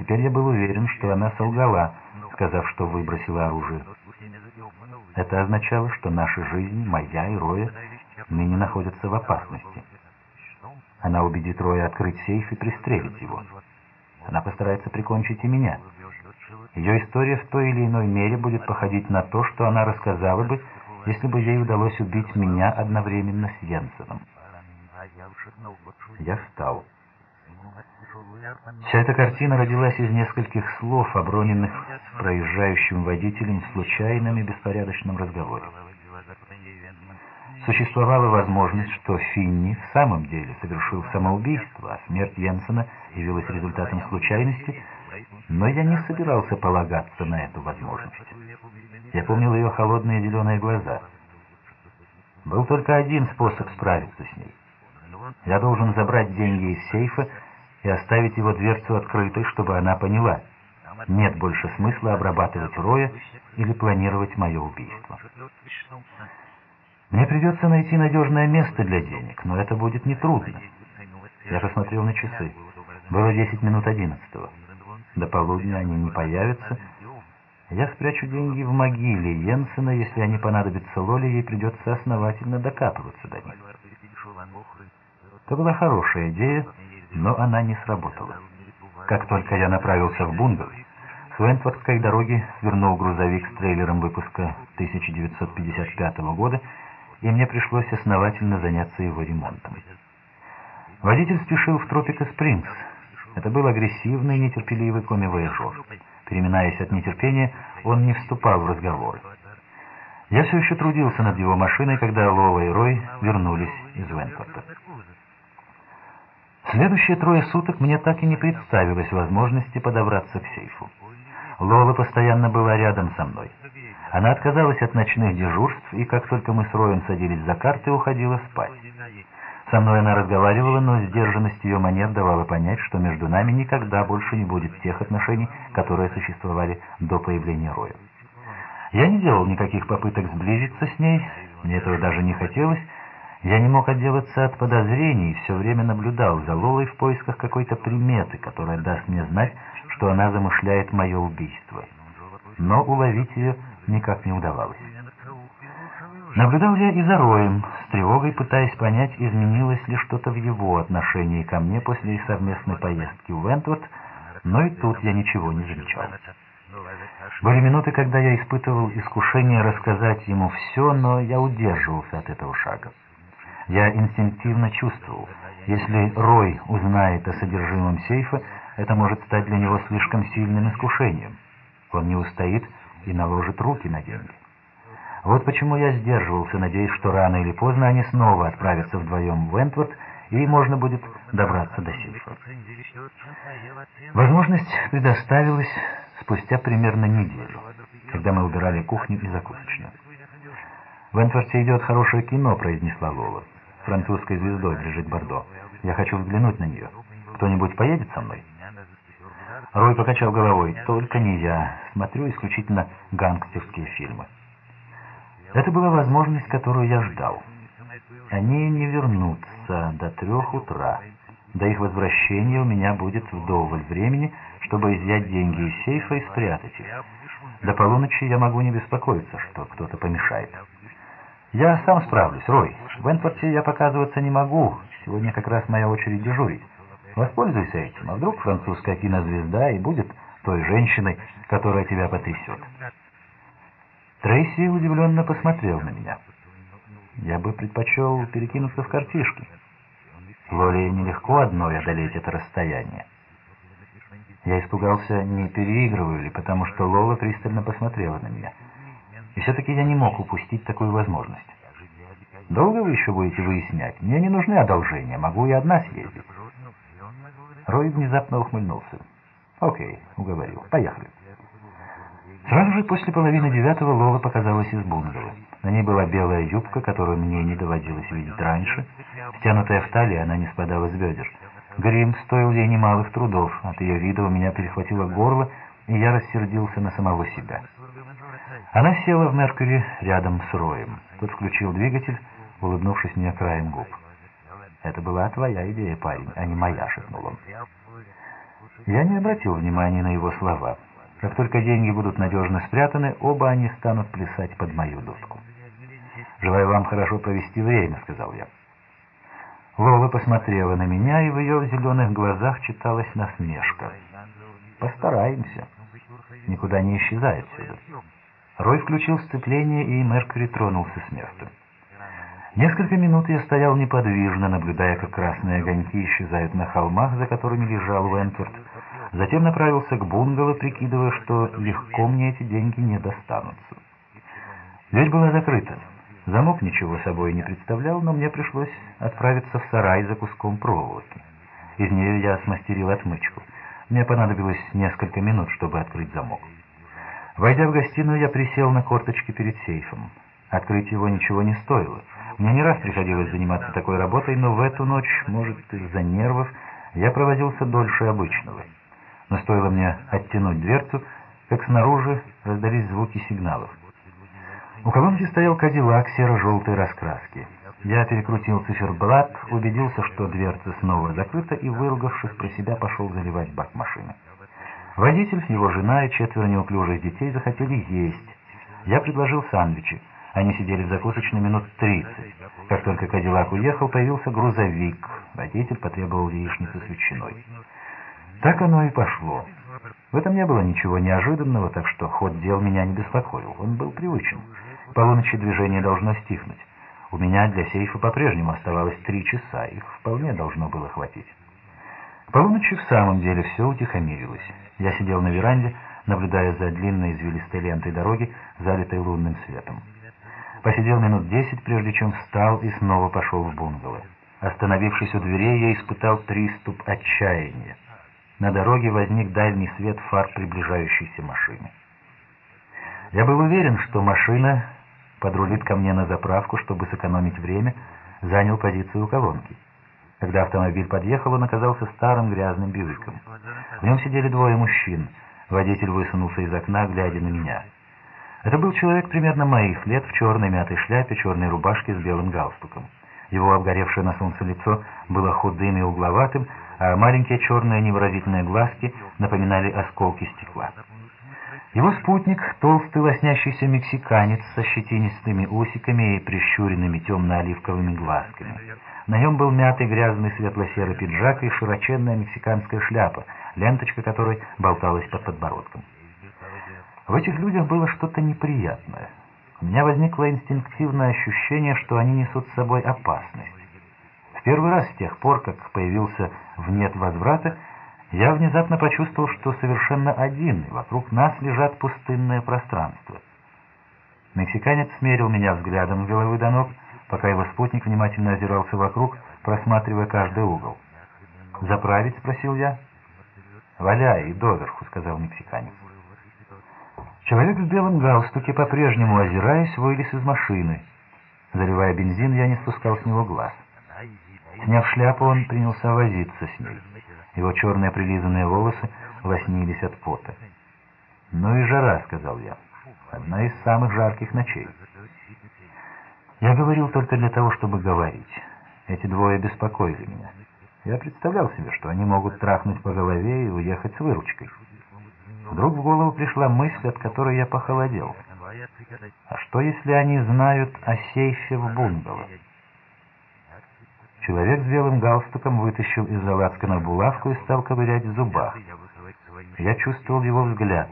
Теперь я был уверен, что она солгала, сказав, что выбросила оружие. Это означало, что наша жизнь, моя и Роя, ныне находятся в опасности. Она убедит Роя открыть сейф и пристрелить его. Она постарается прикончить и меня. Ее история в той или иной мере будет походить на то, что она рассказала бы, если бы ей удалось убить меня одновременно с Йенсеном. Я встал. Вся эта картина родилась из нескольких слов, оброненных проезжающим водителем в случайном и беспорядочном разговоре. Существовала возможность, что Финни в самом деле совершил самоубийство, а смерть Йенсена явилась результатом случайности, но я не собирался полагаться на эту возможность. Я помнил ее холодные зеленые глаза. Был только один способ справиться с ней. Я должен забрать деньги из сейфа и оставить его дверцу открытой, чтобы она поняла, нет больше смысла обрабатывать Роя или планировать мое убийство. Мне придется найти надежное место для денег, но это будет нетрудно. Я посмотрел на часы. Было 10 минут одиннадцатого. До полудня они не появятся. Я спрячу деньги в могиле Йенсена. Если они понадобятся Лоле, ей придется основательно докапываться до них. Это была хорошая идея, но она не сработала. Как только я направился в Бундер, с Вентвордской дороги свернул грузовик с трейлером выпуска 1955 года, и мне пришлось основательно заняться его ремонтом. Водитель спешил в Тропика Спрингс. Это был агрессивный, нетерпеливый коми-вояжер. Переминаясь от нетерпения, он не вступал в разговоры. Я все еще трудился над его машиной, когда Лола и Рой вернулись из Вентворта. Следующие трое суток мне так и не представилось возможности подобраться к сейфу. Лола постоянно была рядом со мной. Она отказалась от ночных дежурств, и как только мы с Роем садились за карты, уходила спать. Со мной она разговаривала, но сдержанность ее манер давала понять, что между нами никогда больше не будет тех отношений, которые существовали до появления Роя. Я не делал никаких попыток сблизиться с ней, мне этого даже не хотелось, я не мог отделаться от подозрений и все время наблюдал за Лолой в поисках какой-то приметы, которая даст мне знать, что она замышляет мое убийство. Но уловить ее никак не удавалось. Наблюдал я и за Роем, с тревогой пытаясь понять, изменилось ли что-то в его отношении ко мне после совместной поездки в Вентворд, но и тут я ничего не замечал. Были минуты, когда я испытывал искушение рассказать ему все, но я удерживался от этого шага. Я инстинктивно чувствовал, если Рой узнает о содержимом сейфа, это может стать для него слишком сильным искушением. Он не устоит и наложит руки на деньги. Вот почему я сдерживался, надеясь, что рано или поздно они снова отправятся вдвоем в Вентворд, и можно будет добраться до сейфа. Возможность предоставилась спустя примерно неделю, когда мы убирали кухню и закусочную. «В Энтворте идет хорошее кино», — произнесла Лола. «С французской звездой Брижит Бардо. Я хочу взглянуть на нее. Кто-нибудь поедет со мной?» Рой покачал головой. «Только не я. Смотрю исключительно гангстерские фильмы». Это была возможность, которую я ждал. Они не вернутся до трех утра. До их возвращения у меня будет вдоволь времени, чтобы изъять деньги из сейфа и спрятать их. До полуночи я могу не беспокоиться, что кто-то помешает. Я сам справлюсь, Рой. В Энфорте я показываться не могу. Сегодня как раз моя очередь дежурить. Воспользуйся этим, а вдруг французская кинозвезда и будет той женщиной, которая тебя потрясет. Трейси удивленно посмотрел на меня. Я бы предпочел перекинуться в картишки. Лоле нелегко одной одолеть это расстояние. Я испугался, не переигрываю ли, потому что Лола пристально посмотрела на меня. Все-таки я не мог упустить такую возможность. Долго вы еще будете выяснять? Мне не нужны одолжения, могу и одна съездить. Рой внезапно ухмыльнулся. «Окей», — уговорил. «Поехали». Сразу же после половины девятого Лола показалась из бунгало. На ней была белая юбка, которую мне не доводилось видеть раньше. Стянутая в талии, она не спадала с бедер. Грим стоил ей немалых трудов. От ее вида у меня перехватило горло, и я рассердился на самого себя. Она села в Меркури рядом с Роем. Тот включил двигатель, улыбнувшись мне краем губ. «Это была твоя идея, парень, а не моя», — шепнул он. Я не обратил внимания на его слова. Как только деньги будут надежно спрятаны, оба они станут плясать под мою дудку. «Желаю вам хорошо провести время», — сказал я. Лола посмотрела на меня, и в ее зеленых глазах читалась насмешка. «Постараемся. Никуда не исчезай отсюда». Рой включил сцепление, и Меркьюри тронулся с места. Несколько минут я стоял неподвижно, наблюдая, как красные огоньки исчезают на холмах, за которыми лежал Вентворд. Затем направился к бунгало, прикидывая, что легко мне эти деньги не достанутся. Дверь была закрыта. Замок ничего собой не представлял, но мне пришлось отправиться в сарай за куском проволоки. Из нее я смастерил отмычку. Мне понадобилось несколько минут, чтобы открыть замок. Войдя в гостиную, я присел на корточки перед сейфом. Открыть его ничего не стоило. Мне не раз приходилось заниматься такой работой, но в эту ночь, может, из-за нервов, я провозился дольше обычного. Но стоило мне оттянуть дверцу, как снаружи раздались звуки сигналов. У колонки стоял кадиллак серо-желтой раскраски. Я перекрутил циферблат, убедился, что дверца снова закрыта, и, выругавшись про себя, пошел заливать бак машины. Водитель, его жена и четверо неуклюжих детей захотели есть. Я предложил сандвичи. Они сидели в закусочной минут тридцать. Как только Кадиллак уехал, появился грузовик. Водитель потребовал яичницу с ветчиной. Так оно и пошло. В этом не было ничего неожиданного, так что ход дел меня не беспокоил. Он был привычен. К полуночи движение должно стихнуть. У меня для сейфа по-прежнему оставалось три часа, их вполне должно было хватить. К полуночи в самом деле все утихомирилось. Я сидел на веранде, наблюдая за длинной извилистой лентой дороги, залитой лунным светом. Посидел минут десять, прежде чем встал и снова пошел в бунгало. Остановившись у дверей, я испытал приступ отчаяния. На дороге возник дальний свет фар приближающейся машины. Я был уверен, что машина подрулит ко мне на заправку, чтобы сэкономить время, занял позицию у колонки. Когда автомобиль подъехал, он оказался старым грязным бьюиком. В нем сидели двое мужчин. Водитель высунулся из окна, глядя на меня. Это был человек примерно моих лет, в черной мятой шляпе, черной рубашке с белым галстуком. Его обгоревшее на солнце лицо было худым и угловатым, а маленькие черные невыразительные глазки напоминали осколки стекла. Его спутник, толстый лоснящийся мексиканец со щетинистыми усиками и прищуренными темно-оливковыми глазками. На нем был мятый грязный светло-серый пиджак и широченная мексиканская шляпа, ленточка которой болталась под подбородком. В этих людях было что-то неприятное. У меня возникло инстинктивное ощущение, что они несут с собой опасность. В первый раз с тех пор, как появился в «нет возврата», я внезапно почувствовал, что совершенно один, и вокруг нас лежат пустынное пространство. Мексиканец смерил меня взглядом головы до ног, пока его спутник внимательно озирался вокруг, просматривая каждый угол. «Заправить?» — спросил я. «Валяй, и доверху», — сказал мексиканец. Человек в белом галстуке, по-прежнему озираясь, вылез из машины. Заливая бензин, я не спускал с него глаз. Сняв шляпу, он принялся возиться с ней. Его черные прилизанные волосы лоснились от пота. «Ну и жара», — сказал я. «Одна из самых жарких ночей». Я говорил только для того, чтобы говорить. Эти двое беспокоили меня. Я представлял себе, что они могут трахнуть по голове и уехать с выручкой. Вдруг в голову пришла мысль, от которой я похолодел. А что, если они знают о сейфе в бунгало? Человек с белым галстуком вытащил из залацкана булавку и стал ковырять в зубах. Я чувствовал его взгляд.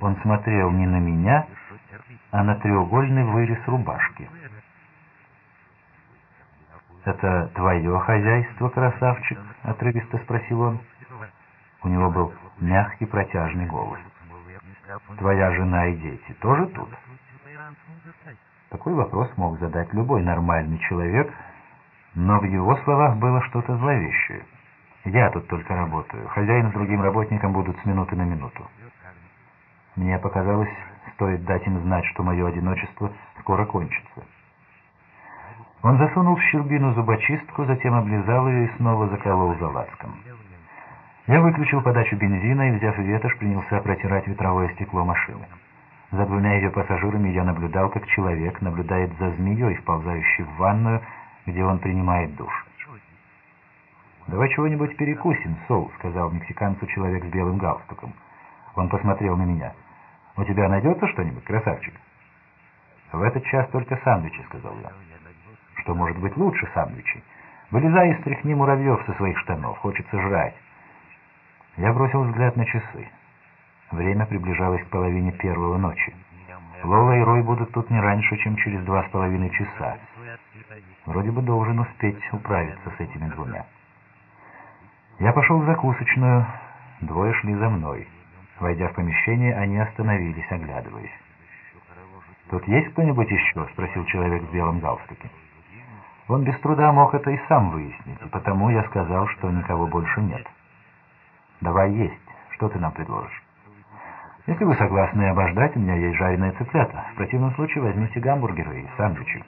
Он смотрел не на меня, а на треугольный вырез рубашки. «Это твое хозяйство, красавчик?» — отрывисто спросил он. У него был мягкий протяжный голос. «Твоя жена и дети тоже тут?» Такой вопрос мог задать любой нормальный человек, но в его словах было что-то зловещее. «Я тут только работаю. Хозяин с другим работником будут с минуты на минуту». Мне показалось, стоит дать им знать, что мое одиночество скоро кончится. Он засунул в щербину зубочистку, затем облизал ее и снова заколол залазком. Я выключил подачу бензина и, взяв ветошь, принялся протирать ветровое стекло машины. За двумя ее пассажирами я наблюдал, как человек наблюдает за змеей, вползающей в ванную, где он принимает душ. «Давай чего-нибудь перекусим, Сол», — сказал мексиканцу человек с белым галстуком. Он посмотрел на меня. «У тебя найдется что-нибудь, красавчик?» «В этот час только сандвичи», — сказал я. «Что может быть лучше сандвичей? Вылезай и стряхни муравьев со своих штанов, хочется жрать». Я бросил взгляд на часы. Время приближалось к половине первого ночи. Лола и Рой будут тут не раньше, чем через два с половиной часа. Вроде бы должен успеть управиться с этими двумя. Я пошел в закусочную, двое шли за мной. Войдя в помещение, они остановились, оглядываясь. «Тут есть кто-нибудь еще?» — спросил человек в белом галстуке. Он без труда мог это и сам выяснить, и потому я сказал, что никого больше нет. «Давай есть. Что ты нам предложишь?» «Если вы согласны обождать, у меня есть жареные цыплята. В противном случае возьмите гамбургеры и сандвичи».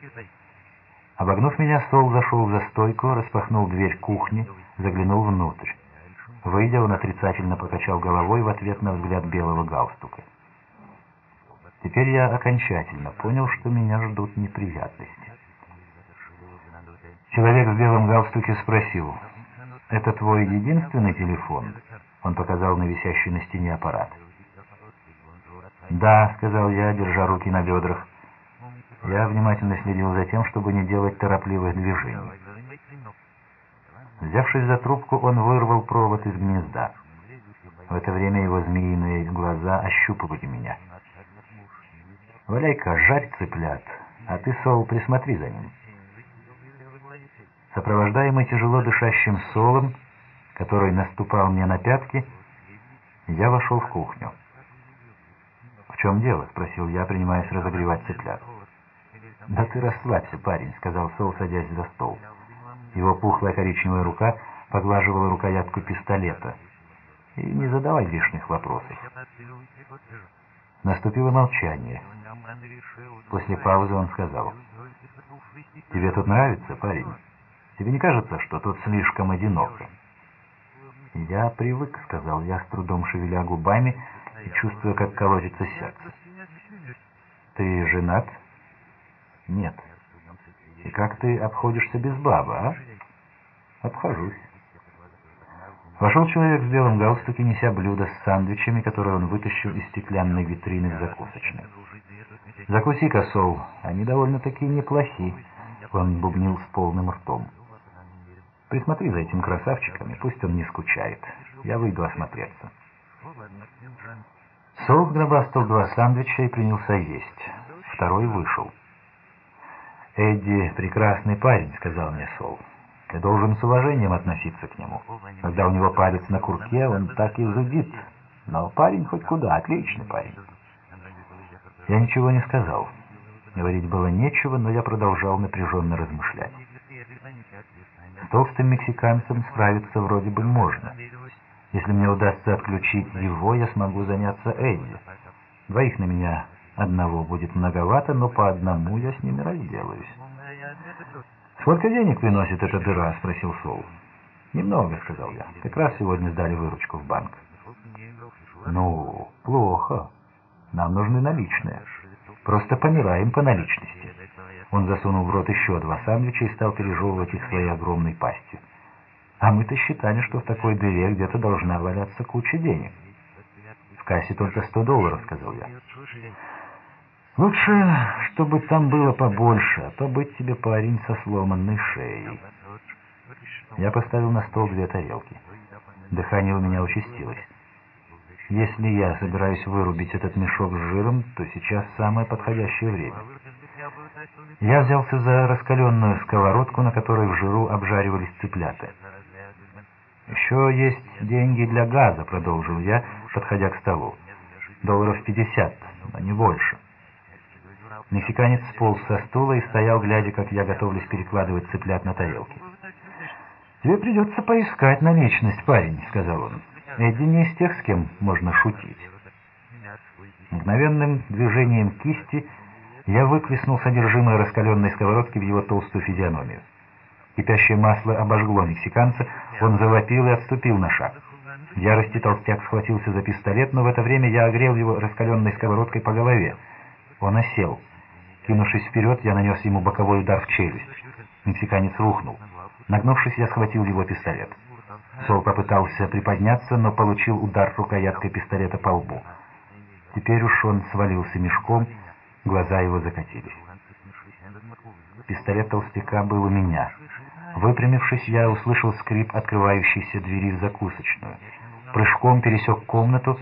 Обогнув меня, стол зашел за стойку, распахнул дверь кухни, заглянул внутрь. Выйдя, он отрицательно покачал головой в ответ на взгляд белого галстука. Теперь я окончательно понял, что меня ждут неприятности. Человек в белом галстуке спросил, «Это твой единственный телефон?» Он показал на висящий на стене аппарат. «Да», — сказал я, держа руки на бедрах. Я внимательно следил за тем, чтобы не делать торопливых движений. Взявшись за трубку, он вырвал провод из гнезда. В это время его змеиные глаза ощупывали меня. «Валяй-ка, жарь цыплят, а ты, Сол, присмотри за ним». Сопровождаемый тяжело дышащим Солом, который наступал мне на пятки, я вошел в кухню. «В чем дело?» — спросил я, принимаясь разогревать цыплят. «Да ты расслабься, парень», — сказал Сол, садясь за стол. Его пухлая коричневая рука поглаживала рукоятку пистолета. И не задавай лишних вопросов. Наступило молчание. После паузы он сказал, «Тебе тут нравится, парень? Тебе не кажется, что тут слишком одиноко?» «Я привык», — сказал я, с трудом шевеля губами и чувствуя, как колотится сердце. «Ты женат?» «Нет». И как ты обходишься без бабы, а? Обхожусь. Вошел человек в белом галстуке, неся блюдо с сандвичами, которые он вытащил из стеклянной витрины в закусочной. «Закуси, косол, они довольно-таки неплохи», — он бубнил с полным ртом. «Присмотри за этим красавчиком, и пусть он не скучает. Я выйду осмотреться». Сол гробастал два сандвича и принялся есть. Второй вышел. «Эдди — прекрасный парень», — сказал мне Сол. «Ты должен с уважением относиться к нему. Когда у него палец на курке, он так и зудит. Но парень хоть куда, отличный парень». Я ничего не сказал. Говорить было нечего, но я продолжал напряженно размышлять. Толстым мексиканцем справиться вроде бы можно. Если мне удастся отключить его, я смогу заняться Эдди. Двоих на меня одного будет многовато, но по одному я с ними разделаюсь. «Сколько денег приносит эта дыра?» — спросил Сол. «Немного», — сказал я. «Как раз сегодня сдали выручку в банк». «Ну, плохо. Нам нужны наличные. Просто помираем по наличности». Он засунул в рот еще два сандвича и стал пережевывать их своей огромной пастью. А мы-то считали, что в такой дыре где-то должна валяться куча денег. В кассе только сто долларов, сказал я. Лучше, чтобы там было побольше, а то быть тебе парень со сломанной шеей. Я поставил на стол две тарелки. Дыхание у меня участилось. Если я собираюсь вырубить этот мешок с жиром, то сейчас самое подходящее время. Я взялся за раскаленную сковородку, на которой в жиру обжаривались цыплята. «Еще есть деньги для газа», — продолжил я, подходя к столу. «Долларов пятьдесят, но не больше». Мексиканец сполз со стула и стоял, глядя, как я готовлюсь перекладывать цыплят на тарелки. «Тебе придется поискать наличность, парень», — сказал он. «Эдди не из тех, с кем можно шутить». Мгновенным движением кисти я выплеснул содержимое раскаленной сковородки в его толстую физиономию. Кипящее масло обожгло мексиканца, он завопил и отступил на шаг. В ярости толстяк схватился за пистолет, но в это время я огрел его раскаленной сковородкой по голове. Он осел. Кинувшись вперед, я нанес ему боковой удар в челюсть. Мексиканец рухнул. Нагнувшись, я схватил его пистолет. Сол попытался приподняться, но получил удар рукояткой пистолета по лбу. Теперь уж он свалился мешком, глаза его закатились. Пистолет толстяка был у меня. Выпрямившись, я услышал скрип открывающейся двери в закусочную. Прыжком пересек комнату,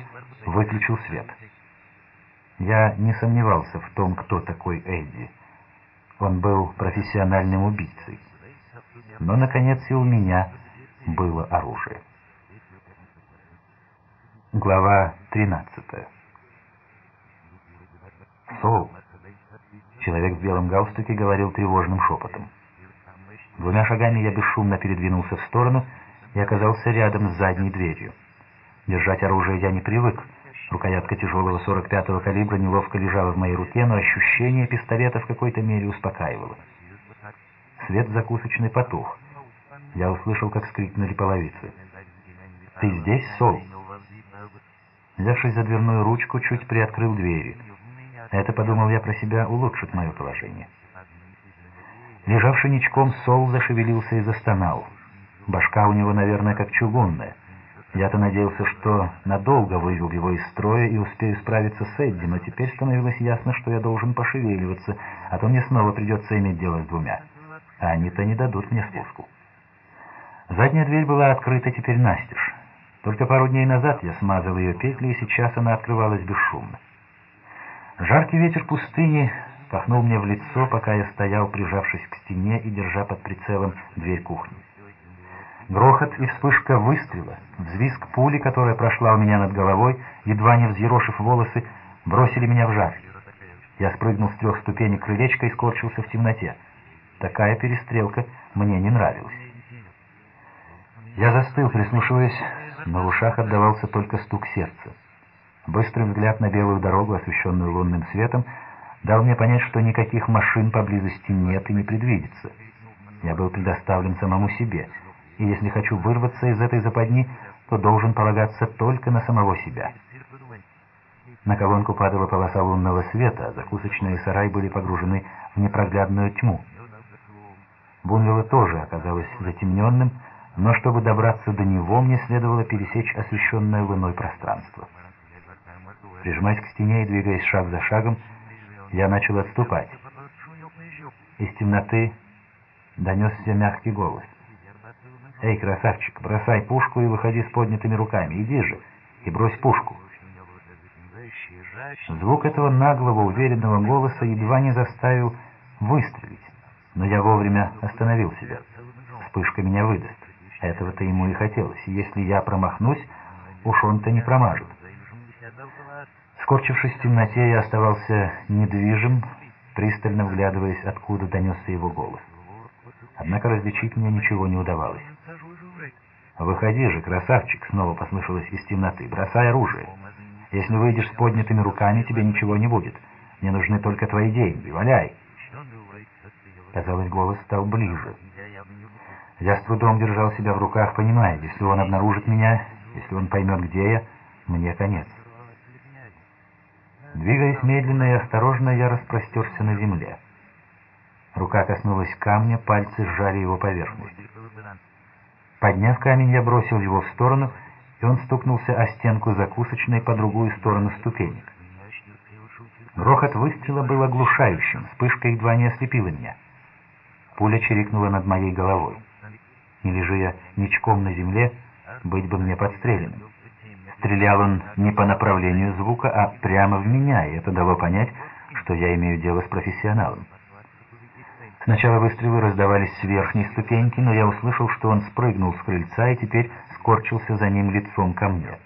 выключил свет. Я не сомневался в том, кто такой Эдди. Он был профессиональным убийцей. Но, наконец, и у меня было оружие. Глава 13 Сол. Человек в белом галстуке говорил тревожным шепотом. Двумя шагами я бесшумно передвинулся в сторону и оказался рядом с задней дверью. Держать оружие я не привык. Рукоятка тяжелого 45-го калибра неловко лежала в моей руке, но ощущение пистолета в какой-то мере успокаивало. Свет закусочный потух. Я услышал, как скрипнули половицы. «Ты здесь, Сол?» Взявшись за дверную ручку, чуть приоткрыл двери. Это, подумал я про себя, улучшит мое положение. Лежавший ничком Сол зашевелился и застонал. Башка у него, наверное, как чугунная. Я-то надеялся, что надолго вывел его из строя и успею справиться с Эдди, но теперь становилось ясно, что я должен пошевеливаться, а то мне снова придется иметь дело с двумя. А они-то не дадут мне спуску. Задняя дверь была открыта теперь настежь. Только пару дней назад я смазал ее петли, и сейчас она открывалась бесшумно. Жаркий ветер пустыни пахнул мне в лицо, пока я стоял, прижавшись к стене и держа под прицелом дверь кухни. Грохот и вспышка выстрела, взвизг пули, которая прошла у меня над головой, едва не взъерошив волосы, бросили меня в жар. Я спрыгнул с трех ступенек крылечка и скорчился в темноте. Такая перестрелка мне не нравилась. Я застыл, прислушиваясь, но ушах отдавался только стук сердца. Быстрый взгляд на белую дорогу, освещенную лунным светом, дал мне понять, что никаких машин поблизости нет и не предвидится. Я был предоставлен самому себе, и если хочу вырваться из этой западни, то должен полагаться только на самого себя. На колонку падала полоса лунного света, а закусочные сарай были погружены в непроглядную тьму. Бунвелло тоже оказалось затемненным, но чтобы добраться до него, мне следовало пересечь освещенное луной пространство. Прижимаясь к стене и двигаясь шаг за шагом, я начал отступать. Из темноты донесся мягкий голос. «Эй, красавчик, бросай пушку и выходи с поднятыми руками. Иди же и брось пушку». Звук этого наглого, уверенного голоса едва не заставил выстрелить, но я вовремя остановил себя. Вспышка меня выдаст. Этого-то ему и хотелось, если я промахнусь, уж он-то не промажет. Скорчившись в темноте, я оставался недвижим, пристально вглядываясь, откуда донесся его голос. Однако различить мне ничего не удавалось. «Выходи же, красавчик!» — снова послышалось из темноты. «Бросай оружие! Если выйдешь с поднятыми руками, тебе ничего не будет. Мне нужны только твои деньги. Валяй!» Казалось, голос стал ближе. Я с трудом держал себя в руках, понимая, если он обнаружит меня, если он поймет, где я, мне конец. Двигаясь медленно и осторожно, я распростерся на земле. Рука коснулась камня, пальцы сжали его поверхность. Подняв камень, я бросил его в сторону, и он стукнулся о стенку закусочной по другую сторону ступенек. Грохот выстрела был оглушающим, вспышка едва не ослепила меня. Пуля чирикнула над моей головой. Не лежа я ничком на земле, быть бы мне подстреленным. Стрелял он не по направлению звука, а прямо в меня, и это дало понять, что я имею дело с профессионалом. Сначала выстрелы раздавались с верхней ступеньки, но я услышал, что он спрыгнул с крыльца и теперь скорчился за ним лицом ко мне.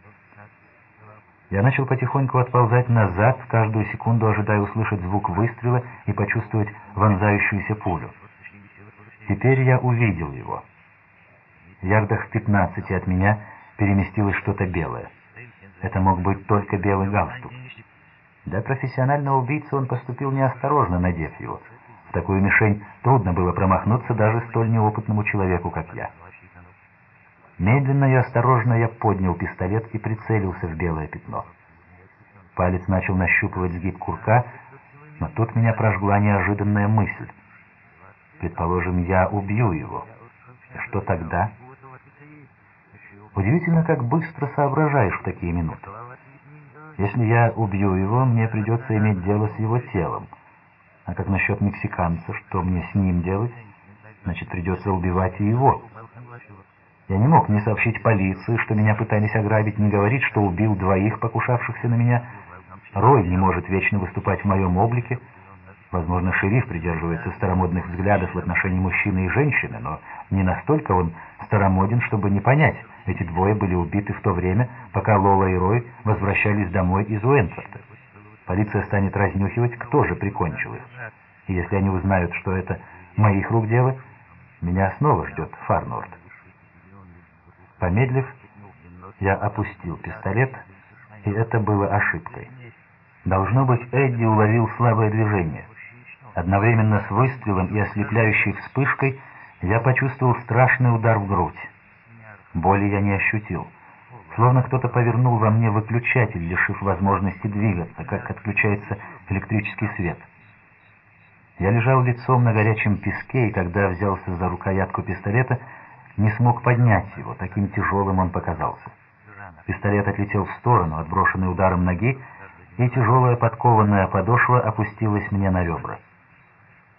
Я начал потихоньку отползать назад, каждую секунду ожидая услышать звук выстрела и почувствовать вонзающуюся пулю. Теперь я увидел его. Ярдах в пятнадцати от меня переместилось что-то белое. Это мог быть только белый галстук. Для профессионального убийцы он поступил неосторожно, надев его. В такую мишень трудно было промахнуться даже столь неопытному человеку, как я. Медленно и осторожно я поднял пистолет и прицелился в белое пятно. Палец начал нащупывать сгиб курка, но тут меня прожгла неожиданная мысль. Предположим, я убью его. Что тогда? Удивительно, как быстро соображаешь в такие минуты. Если я убью его, мне придется иметь дело с его телом. А как насчет мексиканца, что мне с ним делать? Значит, придется убивать и его. Я не мог не сообщить полиции, что меня пытались ограбить, не говорить, что убил двоих покушавшихся на меня. Рой не может вечно выступать в моем облике, Возможно, шериф придерживается старомодных взглядов в отношении мужчины и женщины, но не настолько он старомоден, чтобы не понять. Эти двое были убиты в то время, пока Лола и Рой возвращались домой из Уэнтворта. Полиция станет разнюхивать, кто же прикончил их. И если они узнают, что это моих рук дело, меня снова ждет Фарнорд. Помедлив, я опустил пистолет, и это было ошибкой. Должно быть, Эдди уловил слабое движение — Одновременно с выстрелом и ослепляющей вспышкой я почувствовал страшный удар в грудь. Боли я не ощутил. Словно кто-то повернул во мне выключатель, лишив возможности двигаться, как отключается электрический свет. Я лежал лицом на горячем песке, и когда взялся за рукоятку пистолета, не смог поднять его, таким тяжелым он показался. Пистолет отлетел в сторону, отброшенный ударом ноги, и тяжелая подкованная подошва опустилась мне на ребра.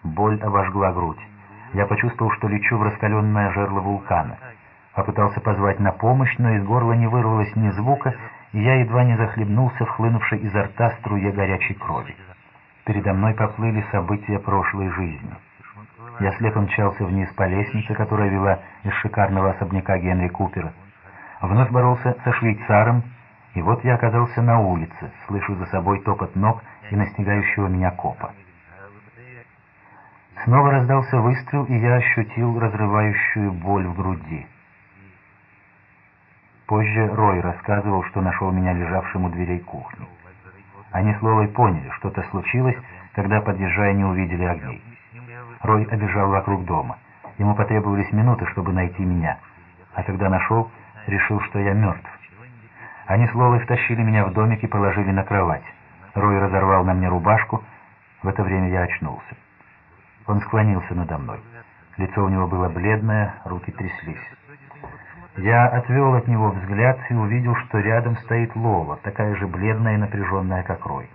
Боль обожгла грудь. Я почувствовал, что лечу в раскаленное жерло вулкана. Попытался позвать на помощь, но из горла не вырвалось ни звука, и я едва не захлебнулся в хлынувшей изо рта струе горячей крови. Передо мной поплыли события прошлой жизни. Я слепо мчался вниз по лестнице, которая вела из шикарного особняка Генри Купера. Вновь боролся со швейцаром, и вот я оказался на улице, слышу за собой топот ног и настигающего меня копа. Снова раздался выстрел, и я ощутил разрывающую боль в груди. Позже Рой рассказывал, что нашел меня лежавшим у дверей кухни. Они с Лолой поняли, что-то случилось, когда, подъезжая, не увидели огней. Рой обежал вокруг дома. Ему потребовались минуты, чтобы найти меня. А когда нашел, решил, что я мертв. Они с Лолой втащили меня в домик и положили на кровать. Рой разорвал на мне рубашку. В это время я очнулся. Он склонился надо мной. Лицо у него было бледное, руки тряслись. Я отвел от него взгляд и увидел, что рядом стоит Лола, такая же бледная и напряженная, как Рой.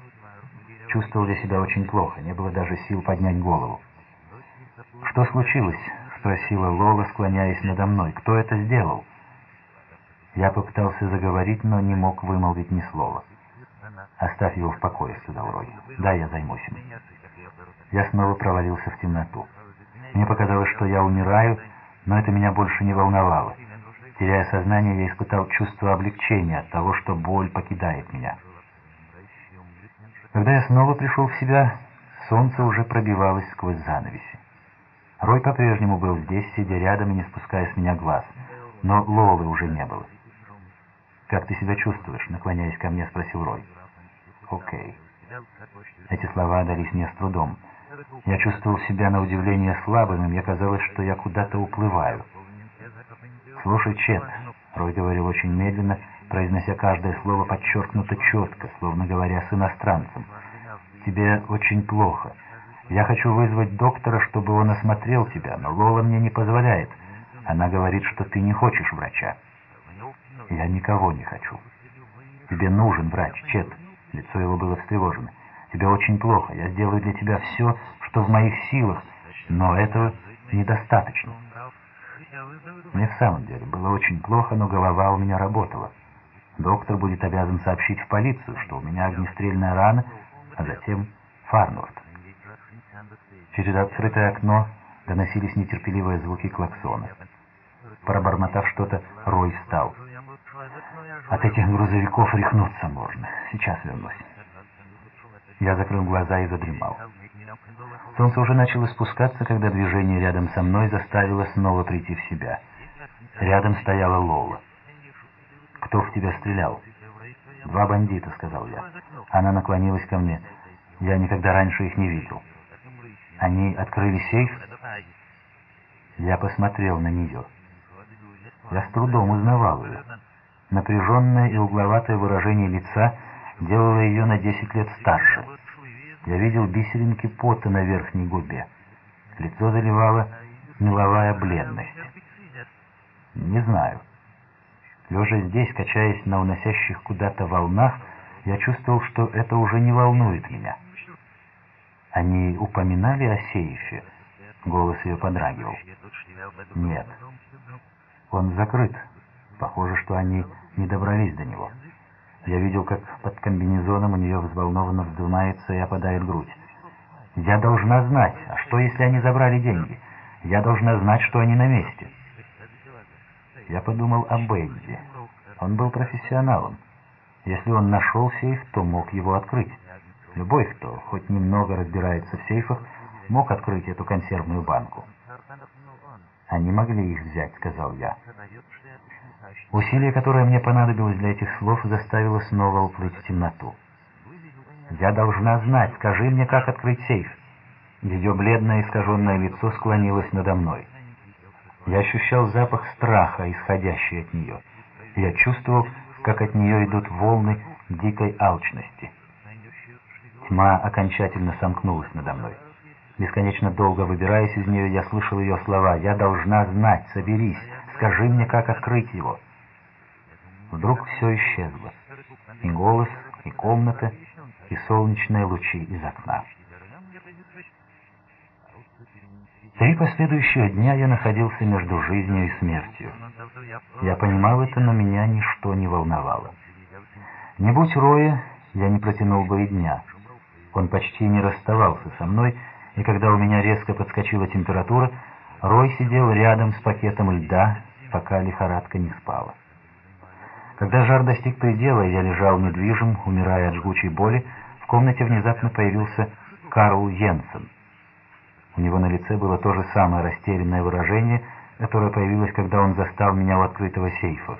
Чувствовал я себя очень плохо, не было даже сил поднять голову. «Что случилось?» — спросила Лола, склоняясь надо мной. «Кто это сделал?» Я попытался заговорить, но не мог вымолвить ни слова. «Оставь его в покое», — сказал Рой. «Да, я займусь им». Я снова провалился в темноту. Мне показалось, что я умираю, но это меня больше не волновало. Теряя сознание, я испытал чувство облегчения от того, что боль покидает меня. Когда я снова пришел в себя, солнце уже пробивалось сквозь занавеси. Рой по-прежнему был здесь, сидя рядом и не спуская с меня глаз, но Лолы уже не было. «Как ты себя чувствуешь?» — наклоняясь ко мне, спросил Рой. «Окей». Эти слова дались мне с трудом. Я чувствовал себя на удивление слабым, и мне казалось, что я куда-то уплываю. «Слушай, Чет», — Рой говорил очень медленно, произнося каждое слово подчеркнуто четко, словно говоря с иностранцем. «Тебе очень плохо. Я хочу вызвать доктора, чтобы он осмотрел тебя, но Лола мне не позволяет. Она говорит, что ты не хочешь врача». «Я никого не хочу. Тебе нужен врач, Чет». Лицо его было встревожено. «Тебе очень плохо. Я сделаю для тебя все, что в моих силах, но этого недостаточно». Мне в самом деле было очень плохо, но голова у меня работала. Доктор будет обязан сообщить в полицию, что у меня огнестрельная рана, а затем Фарнорд. Через открытое окно доносились нетерпеливые звуки клаксона. Пробормотав что-то, Рой встал. От этих грузовиков рехнуться можно. Сейчас вернусь. Я закрыл глаза и задремал. Солнце уже начало спускаться, когда движение рядом со мной заставило снова прийти в себя. Рядом стояла Лола. «Кто в тебя стрелял?» «Два бандита», — сказал я. Она наклонилась ко мне. Я никогда раньше их не видел. «Они открыли сейф?» Я посмотрел на нее. Я с трудом узнавал ее. Напряженное и угловатое выражение лица делало ее на десять лет старше. Я видел бисеринки пота на верхней губе. Лицо заливала меловая бледность. Не знаю. Лежа здесь, качаясь на уносящих куда-то волнах, я чувствовал, что это уже не волнует меня. Они упоминали о сейфе? Голос ее подрагивал. Нет. Он закрыт. Похоже, что они не добрались до него. Я видел, как под комбинезоном у нее взволнованно вздымается и опадает грудь. «Я должна знать, а что, если они забрали деньги? Я должна знать, что они на месте». Я подумал о Бэдди. Он был профессионалом. Если он нашел сейф, то мог его открыть. Любой, кто хоть немного разбирается в сейфах, мог открыть эту консервную банку. «Они могли их взять», — сказал я. Усилие, которое мне понадобилось для этих слов, заставило снова уплыть в темноту. «Я должна знать. Скажи мне, как открыть сейф». Ее бледное искаженное лицо склонилось надо мной. Я ощущал запах страха, исходящий от нее. Я чувствовал, как от нее идут волны дикой алчности. Тьма окончательно сомкнулась надо мной. Бесконечно долго выбираясь из нее, я слышал ее слова «Я должна знать, соберись, скажи мне, как открыть его». Вдруг все исчезло. И голос, и комната, и солнечные лучи из окна. Три последующих дня я находился между жизнью и смертью. Я понимал это, но меня ничто не волновало. Не будь Роя, я не протянул бы и дня. Он почти не расставался со мной, и когда у меня резко подскочила температура, Рой сидел рядом с пакетом льда, пока лихорадка не спала. Когда жар достиг предела, я лежал недвижим, умирая от жгучей боли, в комнате внезапно появился Карл Йенсен. У него на лице было то же самое растерянное выражение, которое появилось, когда он застал меня у открытого сейфа.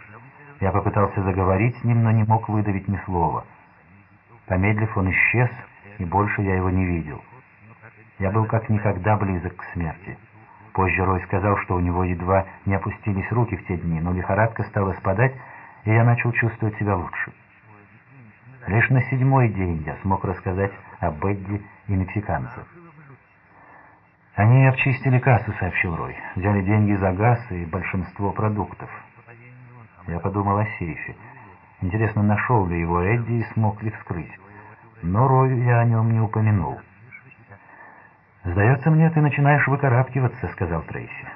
Я попытался заговорить с ним, но не мог выдавить ни слова. Помедлив, он исчез, и больше я его не видел. Я был как никогда близок к смерти. Позже Рой сказал, что у него едва не опустились руки в те дни, но лихорадка стала спадать, и я начал чувствовать себя лучше. Лишь на седьмой день я смог рассказать о Бедди и мексиканцах. «Они обчистили кассу», — сообщил Рой. «Взяли деньги за газ и большинство продуктов». Я подумал о сейфе. Интересно, нашел ли его Эдди и смог ли вскрыть. Но Рою я о нем не упомянул. «Сдается мне, ты начинаешь выкарабкиваться», — сказал Трейси.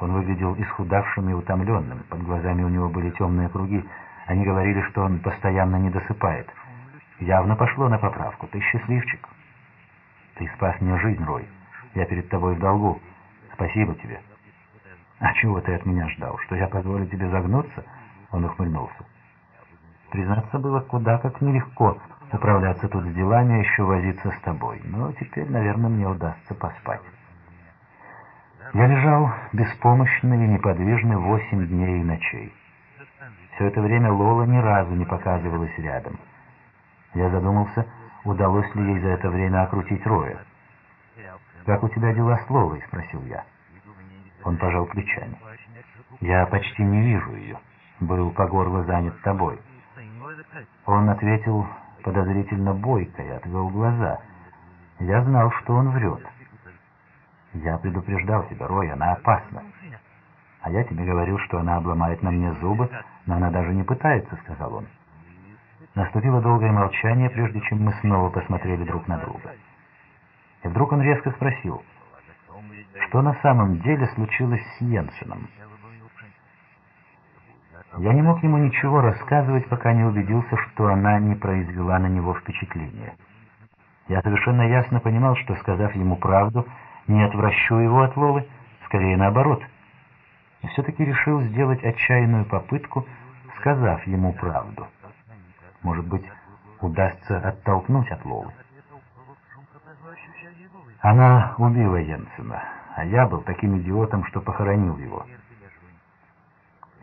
Он выглядел исхудавшим и утомленным. Под глазами у него были темные круги. Они говорили, что он постоянно не досыпает. Явно пошло на поправку. Ты счастливчик. Ты спас мне жизнь, Рой. Я перед тобой в долгу. Спасибо тебе. А чего ты от меня ждал? Что я позволю тебе загнуться? Он ухмыльнулся. Признаться, было куда как нелегко управляться тут с делами, а еще возиться с тобой. Но теперь, наверное, мне удастся поспать. Я лежал беспомощный и неподвижный восемь дней и ночей. Все это время Лола ни разу не показывалась рядом. Я задумался, удалось ли ей за это время окрутить Роя. «Как у тебя дела с Лолой?» — спросил я. Он пожал плечами. «Я почти не вижу ее. Был по горло занят тобой». Он ответил подозрительно бойко и отвел глаза. Я знал, что он врет. Я предупреждал тебя, Рой, она опасна. А я тебе говорил, что она обломает на мне зубы, но она даже не пытается, сказал он. Наступило долгое молчание, прежде чем мы снова посмотрели друг на друга. И вдруг он резко спросил, что на самом деле случилось с Йенсеном. Я не мог ему ничего рассказывать, пока не убедился, что она не произвела на него впечатления. Я совершенно ясно понимал, что, сказав ему правду, не отвращу его от Лолы, скорее наоборот. И все-таки решил сделать отчаянную попытку, сказав ему правду. Может быть, удастся оттолкнуть от Лолы. Она убила Йенсена, а я был таким идиотом, что похоронил его.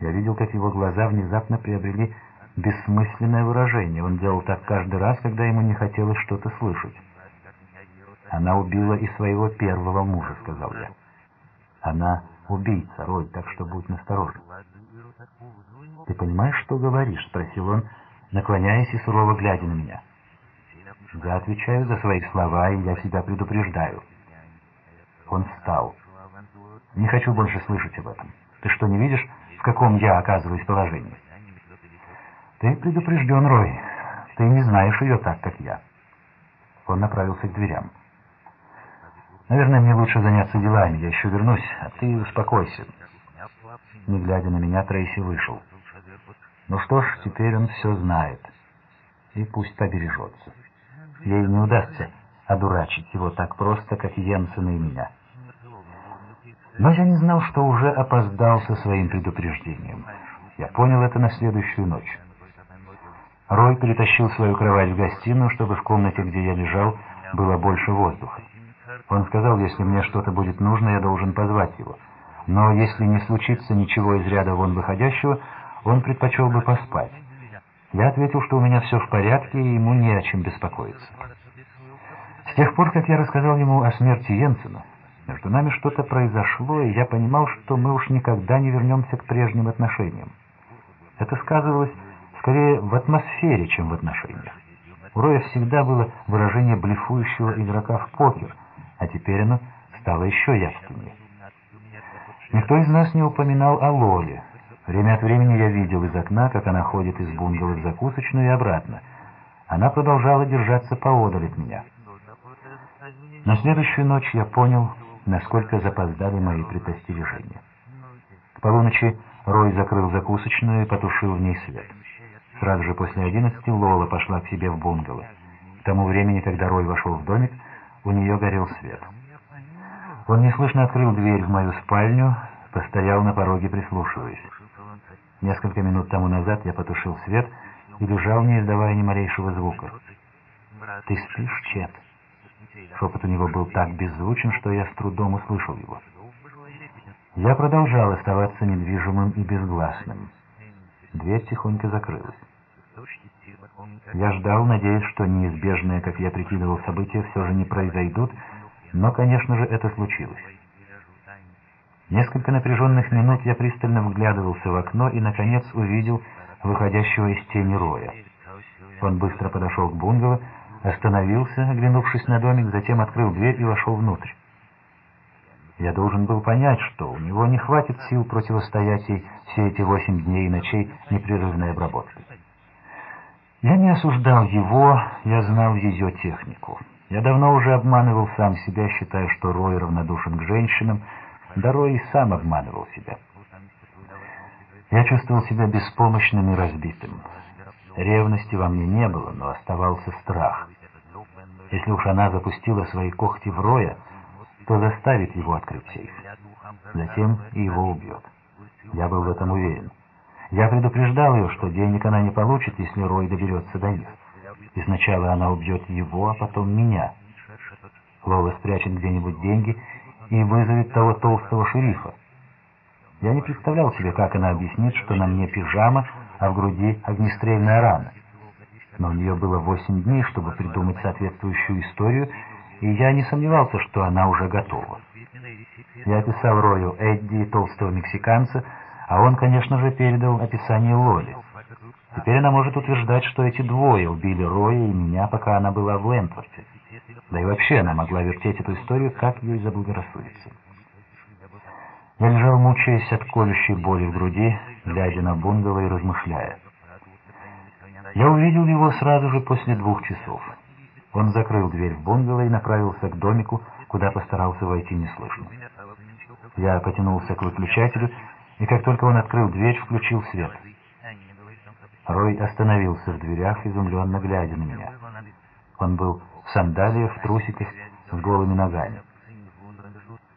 Я видел, как его глаза внезапно приобрели бессмысленное выражение. Он делал так каждый раз, когда ему не хотелось что-то слышать. «Она убила и своего первого мужа», — сказал я. «Она убийца, Рой, так что будь насторожен». «Ты понимаешь, что говоришь?» — спросил он, наклоняясь и сурово глядя на меня. «Я отвечаю за свои слова, и я себя предупреждаю». Он встал. «Не хочу больше слышать об этом. Ты что, не видишь, каком я оказываюсь положении?» «Ты предупрежден, Рой. Ты не знаешь ее так, как я». Он направился к дверям. Наверное, мне лучше заняться делами, я еще вернусь, а ты успокойся. Не глядя на меня, Трейси вышел. Ну что ж, теперь он все знает. И пусть побережется. Ей не удастся одурачить его так просто, как Йенсена и меня. Но я не знал, что уже опоздал со своим предупреждением. Я понял это на следующую ночь. Рой перетащил свою кровать в гостиную, чтобы в комнате, где я лежал, было больше воздуха. Он сказал, если мне что-то будет нужно, я должен позвать его. Но если не случится ничего из ряда вон выходящего, он предпочел бы поспать. Я ответил, что у меня все в порядке, и ему не о чем беспокоиться. С тех пор, как я рассказал ему о смерти Йенсена, между нами что-то произошло, и я понимал, что мы уж никогда не вернемся к прежним отношениям. Это сказывалось скорее в атмосфере, чем в отношениях. У Роя всегда было выражение блефующего игрока в покер — а теперь оно стало еще явственнее. Никто из нас не упоминал о Лоле. Время от времени я видел из окна, как она ходит из бунгало в закусочную и обратно. Она продолжала держаться поодаль от меня. На следующую ночь я понял, насколько запоздали мои предостережения. К полуночи Рой закрыл закусочную и потушил в ней свет. Сразу же после одиннадцати Лола пошла к себе в бунгало. К тому времени, когда Рой вошел в домик, у нее горел свет. Он неслышно открыл дверь в мою спальню, постоял на пороге, прислушиваясь. Несколько минут тому назад я потушил свет и лежал, не издавая ни малейшего звука. «Ты спишь, Чет?» Шепот у него был так беззвучен, что я с трудом услышал его. Я продолжал оставаться недвижимым и безгласным. Дверь тихонько закрылась. Я ждал, надеясь, что неизбежные, как я прикидывал, события все же не произойдут, но, конечно же, это случилось. Несколько напряженных минут я пристально вглядывался в окно и, наконец, увидел выходящего из тени Роя. Он быстро подошел к бунгало, остановился, оглянувшись на домик, затем открыл дверь и вошел внутрь. Я должен был понять, что у него не хватит сил противостоять ей все эти восемь дней и ночей непрерывной обработки. Я не осуждал его, я знал ее технику. Я давно уже обманывал сам себя, считая, что Рой равнодушен к женщинам, да Рой и сам обманывал себя. Я чувствовал себя беспомощным и разбитым. Ревности во мне не было, но оставался страх. Если уж она запустила свои когти в Роя, то заставит его открыть сейф. Затем и его убьет. Я был в этом уверен. Я предупреждал ее, что денег она не получит, если Рой доберется до них. И сначала она убьет его, а потом меня. Лола спрячет где-нибудь деньги и вызовет того толстого шерифа. Я не представлял себе, как она объяснит, что на мне пижама, а в груди огнестрельная рана. Но у нее было восемь дней, чтобы придумать соответствующую историю, и я не сомневался, что она уже готова. Я описал Рою Эдди, толстого мексиканца, а он, конечно же, передал описание Лоли. Теперь она может утверждать, что эти двое убили Роя и меня, пока она была в Лентворте. Да и вообще она могла вертеть эту историю, как ей заблагорассудится. Я лежал, мучаясь от колющей боли в груди, глядя на бунгало и размышляя. Я увидел его сразу же после двух часов. Он закрыл дверь в бунгало и направился к домику, куда постарался войти неслышно. Я потянулся к выключателю, и как только он открыл дверь, включил свет. Рой остановился в дверях, изумленно глядя на меня. Он был в сандалиях, в трусиках, с голыми ногами.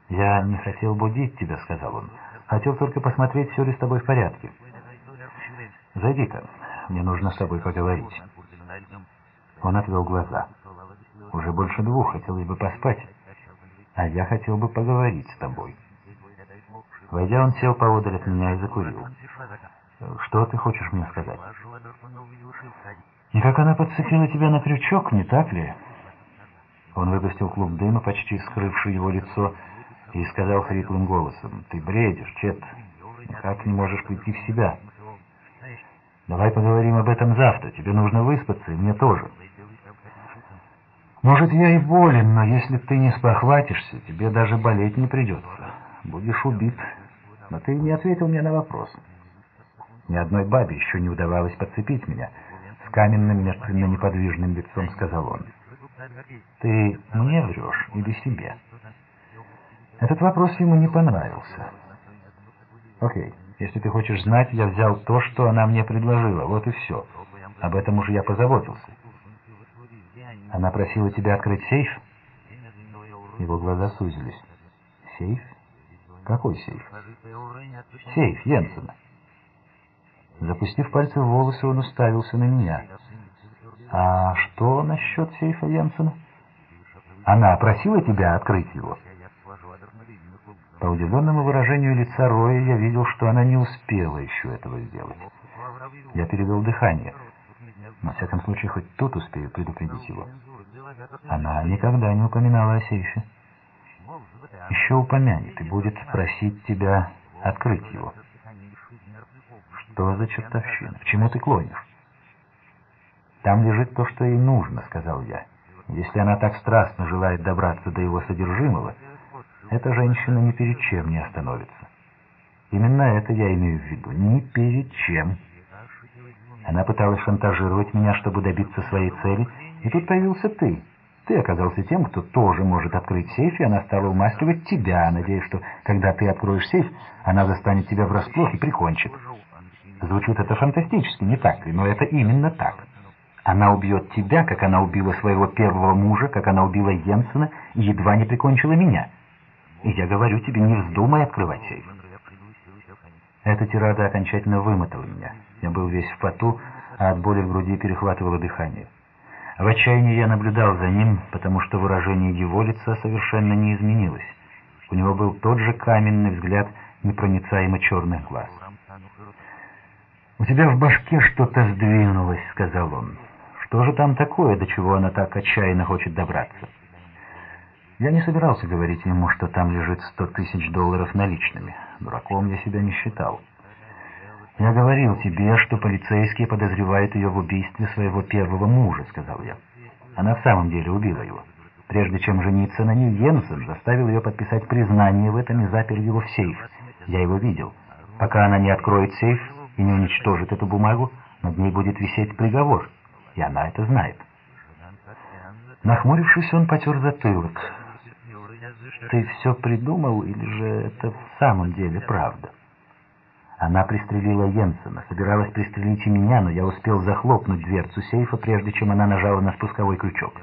«Я не хотел будить тебя», — сказал он. «Хотел только посмотреть, все ли с тобой в порядке. Зайди-ка, мне нужно с тобой поговорить». Он отвел глаза. «Уже больше двух, хотелось бы поспать, а я хотел бы поговорить с тобой». Войдя, он сел поодаль от меня и закурил. «Что ты хочешь мне сказать?» «И как она подцепила тебя на крючок, не так ли?» Он выпустил клуб дыма, почти скрывший его лицо, и сказал хриплым голосом, «Ты бредишь, Чет, никак не можешь прийти в себя. Давай поговорим об этом завтра, тебе нужно выспаться, и мне тоже». «Может, я и болен, но если ты не спохватишься, тебе даже болеть не придется. Будешь убит. Но ты не ответил мне на вопрос». Ни одной бабе еще не удавалось подцепить меня. С каменным, мертвенно-неподвижным лицом сказал он. «Ты мне врешь или себе?» Этот вопрос ему не понравился. «Окей, если ты хочешь знать, я взял то, что она мне предложила, вот и все. Об этом уже я позаботился». «Она просила тебя открыть сейф?» Его глаза сузились. «Сейф? Какой сейф?» «Сейф Йенсена». Запустив пальцы в волосы, он уставился на меня. «А что насчет сейфа Янсена?» «Она просила тебя открыть его?» По удивленному выражению лица Роя я видел, что она не успела еще этого сделать. Я перевел дыхание. На всяком случае, хоть тут успею предупредить его. Она никогда не упоминала о сейфе. Еще упомянет и будет просить тебя открыть его. Что за чертовщина? К чему ты клонишь? Там лежит то, что ей нужно, сказал я. Если она так страстно желает добраться до его содержимого, эта женщина ни перед чем не остановится. Именно это я имею в виду. Ни перед чем. Она пыталась шантажировать меня, чтобы добиться своей цели, и тут появился ты. Ты оказался тем, кто тоже может открыть сейф, и она стала умасливать тебя, надеясь, что, когда ты откроешь сейф, она застанет тебя врасплох и прикончит. Звучит это фантастически, не так ли? Но это именно так. Она убьет тебя, как она убила своего первого мужа, как она убила Йенсена и едва не прикончила меня. Я говорю тебе, не вздумай открывать сейф. Эта тирада окончательно вымотала меня. Я был весь в поту, а от боли в груди перехватывало дыхание. В отчаянии я наблюдал за ним, потому что выражение его лица совершенно не изменилось. У него был тот же каменный взгляд непроницаемо черных глаз. «У тебя в башке что-то сдвинулось», — сказал он. «Что же там такое, до чего она так отчаянно хочет добраться?» Я не собирался говорить ему, что там лежит сто тысяч долларов наличными. Дураком я себя не считал. «Я говорил тебе, что полицейские подозревают ее в убийстве своего первого мужа», — сказал я. Она в самом деле убила его. Прежде чем жениться на ней, Йенсен заставил ее подписать признание в этом и запер его в сейф. Я его видел. Пока она не откроет сейф, и не уничтожит эту бумагу, над ней будет висеть приговор, и она это знает. Нахмурившись, он потер затылок. «Ты все придумал, или же это в самом деле правда?» Она пристрелила Йенсена, собиралась пристрелить и меня, но я успел захлопнуть дверцу сейфа, прежде чем она нажала на спусковой крючок.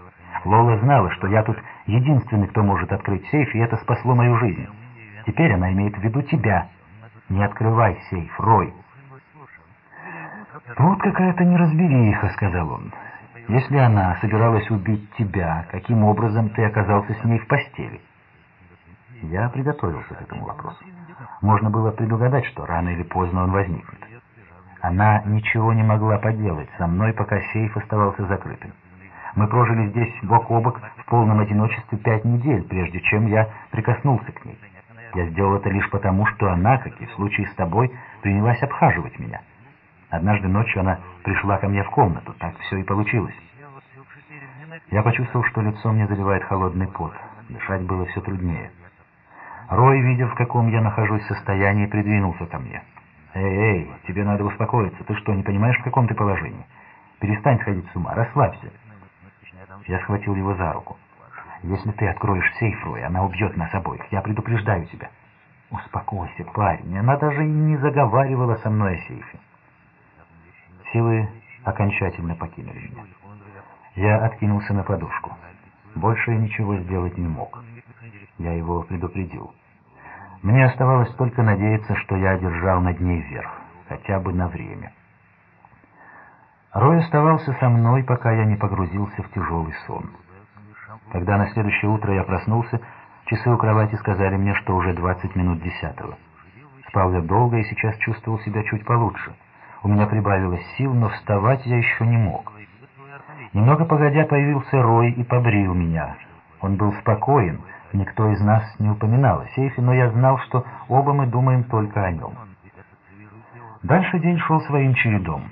Лола знала, что я тут единственный, кто может открыть сейф, и это спасло мою жизнь. Теперь она имеет в виду тебя. Не открывай сейф, Рой. «Тут какая-то неразбериха», — сказал он. «Если она собиралась убить тебя, каким образом ты оказался с ней в постели?» Я приготовился к этому вопросу. Можно было предугадать, что рано или поздно он возникнет. Она ничего не могла поделать со мной, пока сейф оставался закрытым. Мы прожили здесь бок о бок в полном одиночестве пять недель, прежде чем я прикоснулся к ней. Я сделал это лишь потому, что она, как и в случае с тобой, принялась обхаживать меня. Однажды ночью она пришла ко мне в комнату, так все и получилось. Я почувствовал, что лицо мне заливает холодный пот. Дышать было все труднее. Рой, видя, в каком я нахожусь состоянии, придвинулся ко мне. «Эй, эй, тебе надо успокоиться. Ты что, не понимаешь, в каком ты положении? Перестань сходить с ума, расслабься». Я схватил его за руку. «Если ты откроешь сейф, Рой, она убьет нас обоих. Я предупреждаю тебя». «Успокойся, парень. Она даже и не заговаривала со мной о сейфе». Силы окончательно покинули меня. Я откинулся на подушку. Больше я ничего сделать не мог. Я его предупредил. Мне оставалось только надеяться, что я одержал над ней верх, хотя бы на время. Рой оставался со мной, пока я не погрузился в тяжелый сон. Когда на следующее утро я проснулся, часы у кровати сказали мне, что уже 20 минут десятого. Спал я долго и сейчас чувствовал себя чуть получше. У меня прибавилось сил, но вставать я еще не мог. Немного погодя появился Рой и побрил меня. Он был спокоен, никто из нас не упоминал о сейфе, но я знал, что оба мы думаем только о нем. Дальше день шел своим чередом.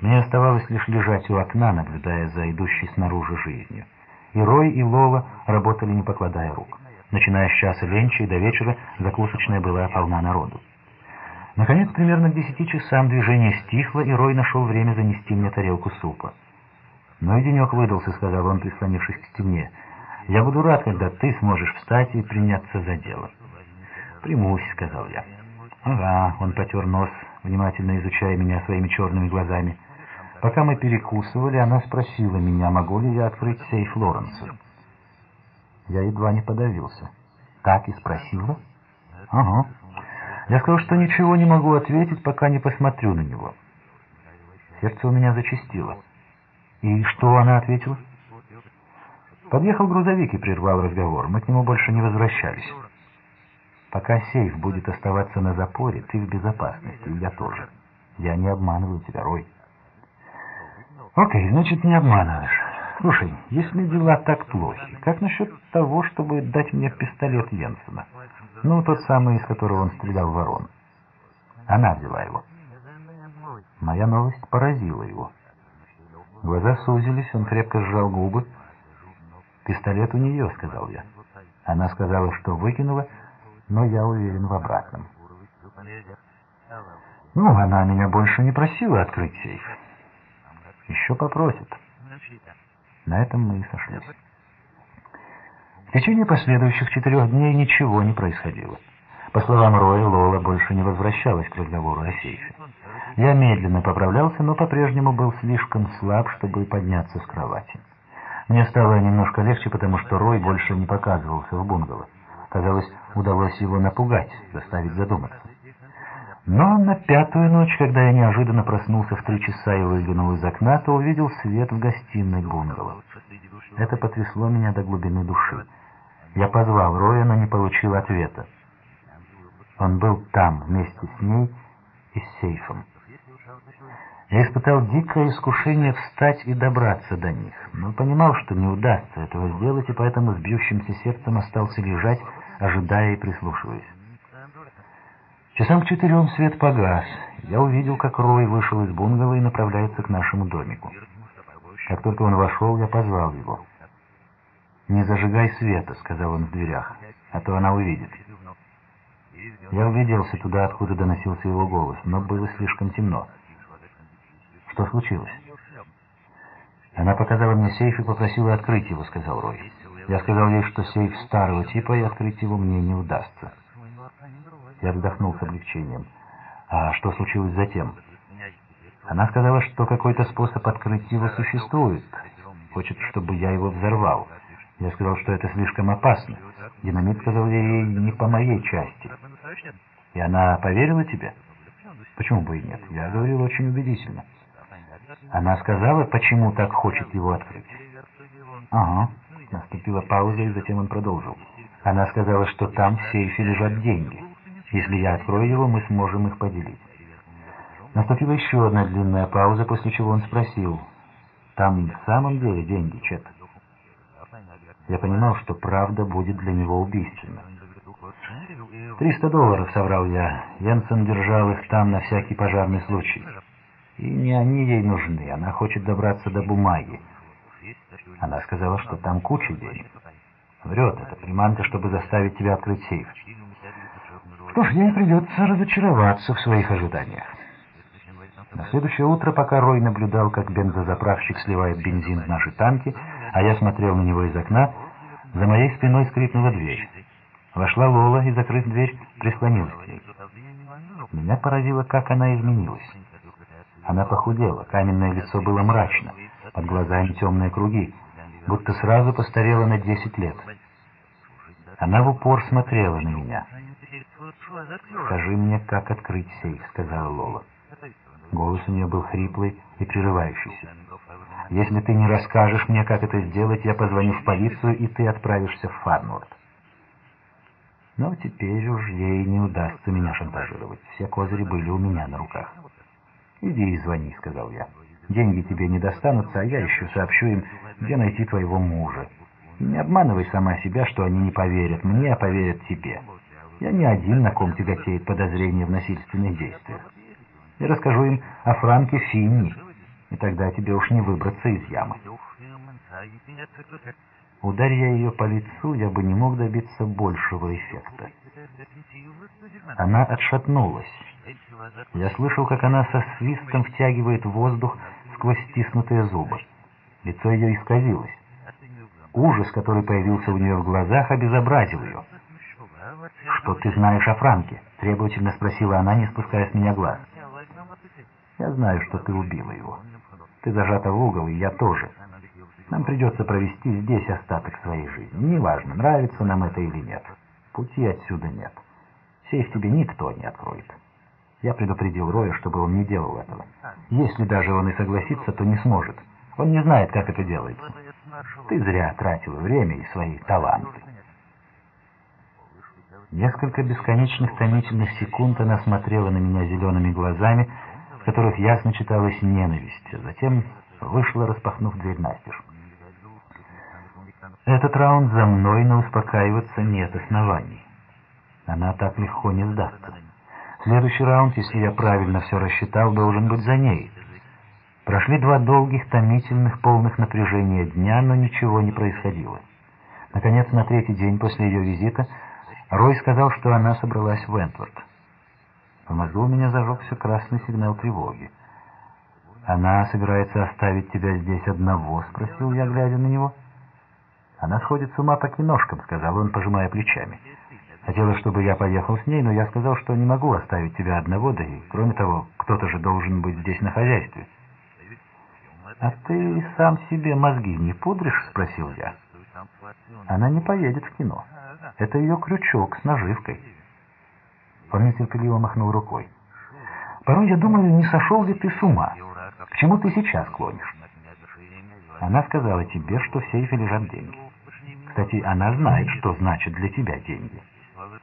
Мне оставалось лишь лежать у окна, наблюдая за идущей снаружи жизнью. И Рой, и Лола работали не покладая рук. Начиная с часа ленчи и до вечера закусочная была полна народу. Наконец, примерно к десяти часам движение стихло, и Рой нашел время занести мне тарелку супа. «Ну и денек выдался», — сказал он, прислонившись к стене. «Я буду рад, когда ты сможешь встать и приняться за дело». «Примусь», — сказал я. «Ага», — он потер нос, внимательно изучая меня своими черными глазами. Пока мы перекусывали, она спросила меня, могу ли я открыть сейф Лоренса. Я едва не подавился. «Так и спросила?» «Ага». Я сказал, что ничего не могу ответить, пока не посмотрю на него. Сердце у меня зачастило. И что она ответила? Подъехал грузовик и прервал разговор. Мы к нему больше не возвращались. Пока сейф будет оставаться на запоре, ты в безопасности, и я тоже. Я не обманываю тебя, Рой. Окей, значит, не обманываешь. Слушай, если дела так плохи, как насчет того, чтобы дать мне пистолет Йенсена? Ну, тот самый, из которого он стрелял в ворон. Она взяла его. Моя новость поразила его. Глаза сузились, он крепко сжал губы. «Пистолет у нее», — сказал я. Она сказала, что выкинула, но я уверен в обратном. Ну, она меня больше не просила открыть сейф. Еще попросит. На этом мы и сошлись. В течение последующих четырех дней ничего не происходило. По словам Роя, Лола больше не возвращалась к разговору о сейфе. Я медленно поправлялся, но по-прежнему был слишком слаб, чтобы подняться с кровати. Мне стало немножко легче, потому что Рой больше не показывался в бунгало. Казалось, удалось его напугать, заставить задуматься. Но на пятую ночь, когда я неожиданно проснулся в три часа и выглянул из окна, то увидел свет в гостиной бунгало. Это потрясло меня до глубины души. Я позвал Роя, но не получил ответа. Он был там вместе с ней и с сейфом. Я испытал дикое искушение встать и добраться до них, но понимал, что не удастся этого сделать, и поэтому с бьющимся сердцем остался лежать, ожидая и прислушиваясь. Часам к четырем свет погас. Я увидел, как Рой вышел из бунгало и направляется к нашему домику. Как только он вошел, я позвал его. «Не зажигай света», — сказал он в дверях, — «а то она увидит». Я угляделся туда, откуда доносился его голос, но было слишком темно. «Что случилось?» «Она показала мне сейф и попросила открыть его», — сказал Рой. «Я сказал ей, что сейф старого типа, и открыть его мне не удастся». Я вздохнул с облегчением. «А что случилось затем?» Она сказала, что какой-то способ открыть его существует. Хочет, чтобы я его взорвал. Я сказал, что это слишком опасно. Динамит сказал ей не по моей части. И она поверила тебе? Почему бы и нет? Я говорил очень убедительно. Она сказала, почему так хочет его открыть? Ага. Наступила пауза, и затем он продолжил. Она сказала, что там в сейфе лежат деньги. Если я открою его, мы сможем их поделить. Наступила еще одна длинная пауза, после чего он спросил, «Там в самом деле деньги, Чет?» Я понимал, что правда будет для него убийственна. «Триста долларов», — соврал я. Йенсен держал их там на всякий пожарный случай. И не они ей нужны, она хочет добраться до бумаги. Она сказала, что там куча денег. Врет, это приманка, чтобы заставить тебя открыть сейф. Что ж, ей придется разочароваться в своих ожиданиях. На следующее утро, пока Рой наблюдал, как бензозаправщик сливает бензин в наши танки, а я смотрел на него из окна, за моей спиной скрипнула дверь. Вошла Лола и, закрыв дверь, прислонилась к ней. Меня поразило, как она изменилась. Она похудела, каменное лицо было мрачно, под глазами темные круги, будто сразу постарела на десять лет. Она в упор смотрела на меня. «Скажи мне, как открыть сейф», — сказала Лола. Голос у нее был хриплый и прерывающийся. «Если ты не расскажешь мне, как это сделать, я позвоню в полицию, и ты отправишься в Фарнворд». Но теперь уж ей не удастся меня шантажировать. Все козыри были у меня на руках. «Иди и звони», — сказал я. «Деньги тебе не достанутся, а я еще сообщу им, где найти твоего мужа. Не обманывай сама себя, что они не поверят мне, а поверят тебе. Я не один, на ком тяготеет подозрение в насильственных действиях. Я расскажу им о Франке Финни, и тогда тебе уж не выбраться из ямы». Ударь я ее по лицу, я бы не мог добиться большего эффекта. Она отшатнулась. Я слышал, как она со свистом втягивает воздух сквозь стиснутые зубы. Лицо ее исказилось. Ужас, который появился у нее в глазах, обезобразил ее. «Что ты знаешь о Франке?» — требовательно спросила она, не спуская с меня глаз. «Я знаю, что ты убила его. Ты зажата в угол, и я тоже. Нам придется провести здесь остаток своей жизни. Неважно, нравится нам это или нет. Пути отсюда нет. Сейф тебе никто не откроет. Я предупредил Роя, чтобы он не делал этого. Если даже он и согласится, то не сможет. Он не знает, как это делается. Ты зря тратил время и свои таланты. Несколько бесконечных томительных секунд она смотрела на меня зелеными глазами, в которых ясно читалась ненависть, а затем вышла, распахнув дверь настежь. Этот раунд за мной, но успокаиваться нет оснований. Она так легко не сдастся. Следующий раунд, если я правильно все рассчитал, должен быть за ней. Прошли два долгих, томительных, полных напряжения дня, но ничего не происходило. Наконец, на третий день после ее визита, Рой сказал, что она собралась в Энтворд. В мозгу у меня зажегся красный сигнал тревоги. «Она собирается оставить тебя здесь одного?» — спросил я, глядя на него. «Она сходит с ума по киношкам», — сказал он, пожимая плечами. «Хотела, чтобы я поехал с ней, но я сказал, что не могу оставить тебя одного, да и, кроме того, кто-то же должен быть здесь на хозяйстве». «А ты сам себе мозги не пудришь?» — спросил я. «Она не поедет в кино. Это ее крючок с наживкой». Он нетерпеливо махнул рукой. «Порой я думаю, не сошел ли ты с ума?» К чему ты сейчас клонишь? Она сказала тебе, что в сейфе лежат деньги. Кстати, она знает, что значит для тебя деньги.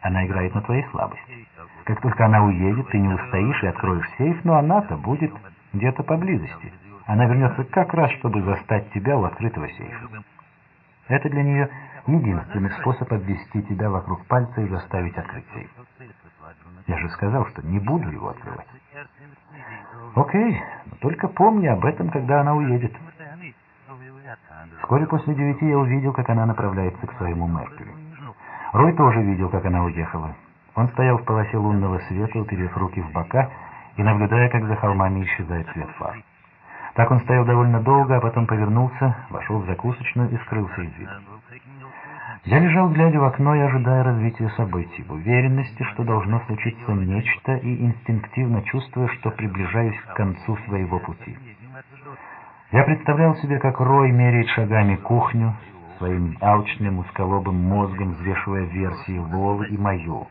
Она играет на твоей слабости. Как только она уедет, ты не устоишь и откроешь сейф, но она-то будет где-то поблизости. Она вернется как раз, чтобы застать тебя у открытого сейфа. Это для нее единственный способ обвести тебя вокруг пальца и заставить открыть сейф. Я же сказал, что не буду его открывать. Окей, но только помни об этом, когда она уедет. Вскоре после девяти я увидел, как она направляется к своему Меркьюри. Рой тоже видел, как она уехала. Он стоял в полосе лунного света, уперев руки в бока и наблюдая, как за холмами исчезает свет фар. Так он стоял довольно долго, а потом повернулся, вошел в закусочную и скрылся из вида. Я лежал, глядя в окно и ожидая развития событий, в уверенности, что должно случиться нечто, и инстинктивно чувствуя, что приближаюсь к концу своего пути. Я представлял себе, как Рой меряет шагами кухню, своим алчным, узколобым мозгом взвешивая версии Лолы и мою.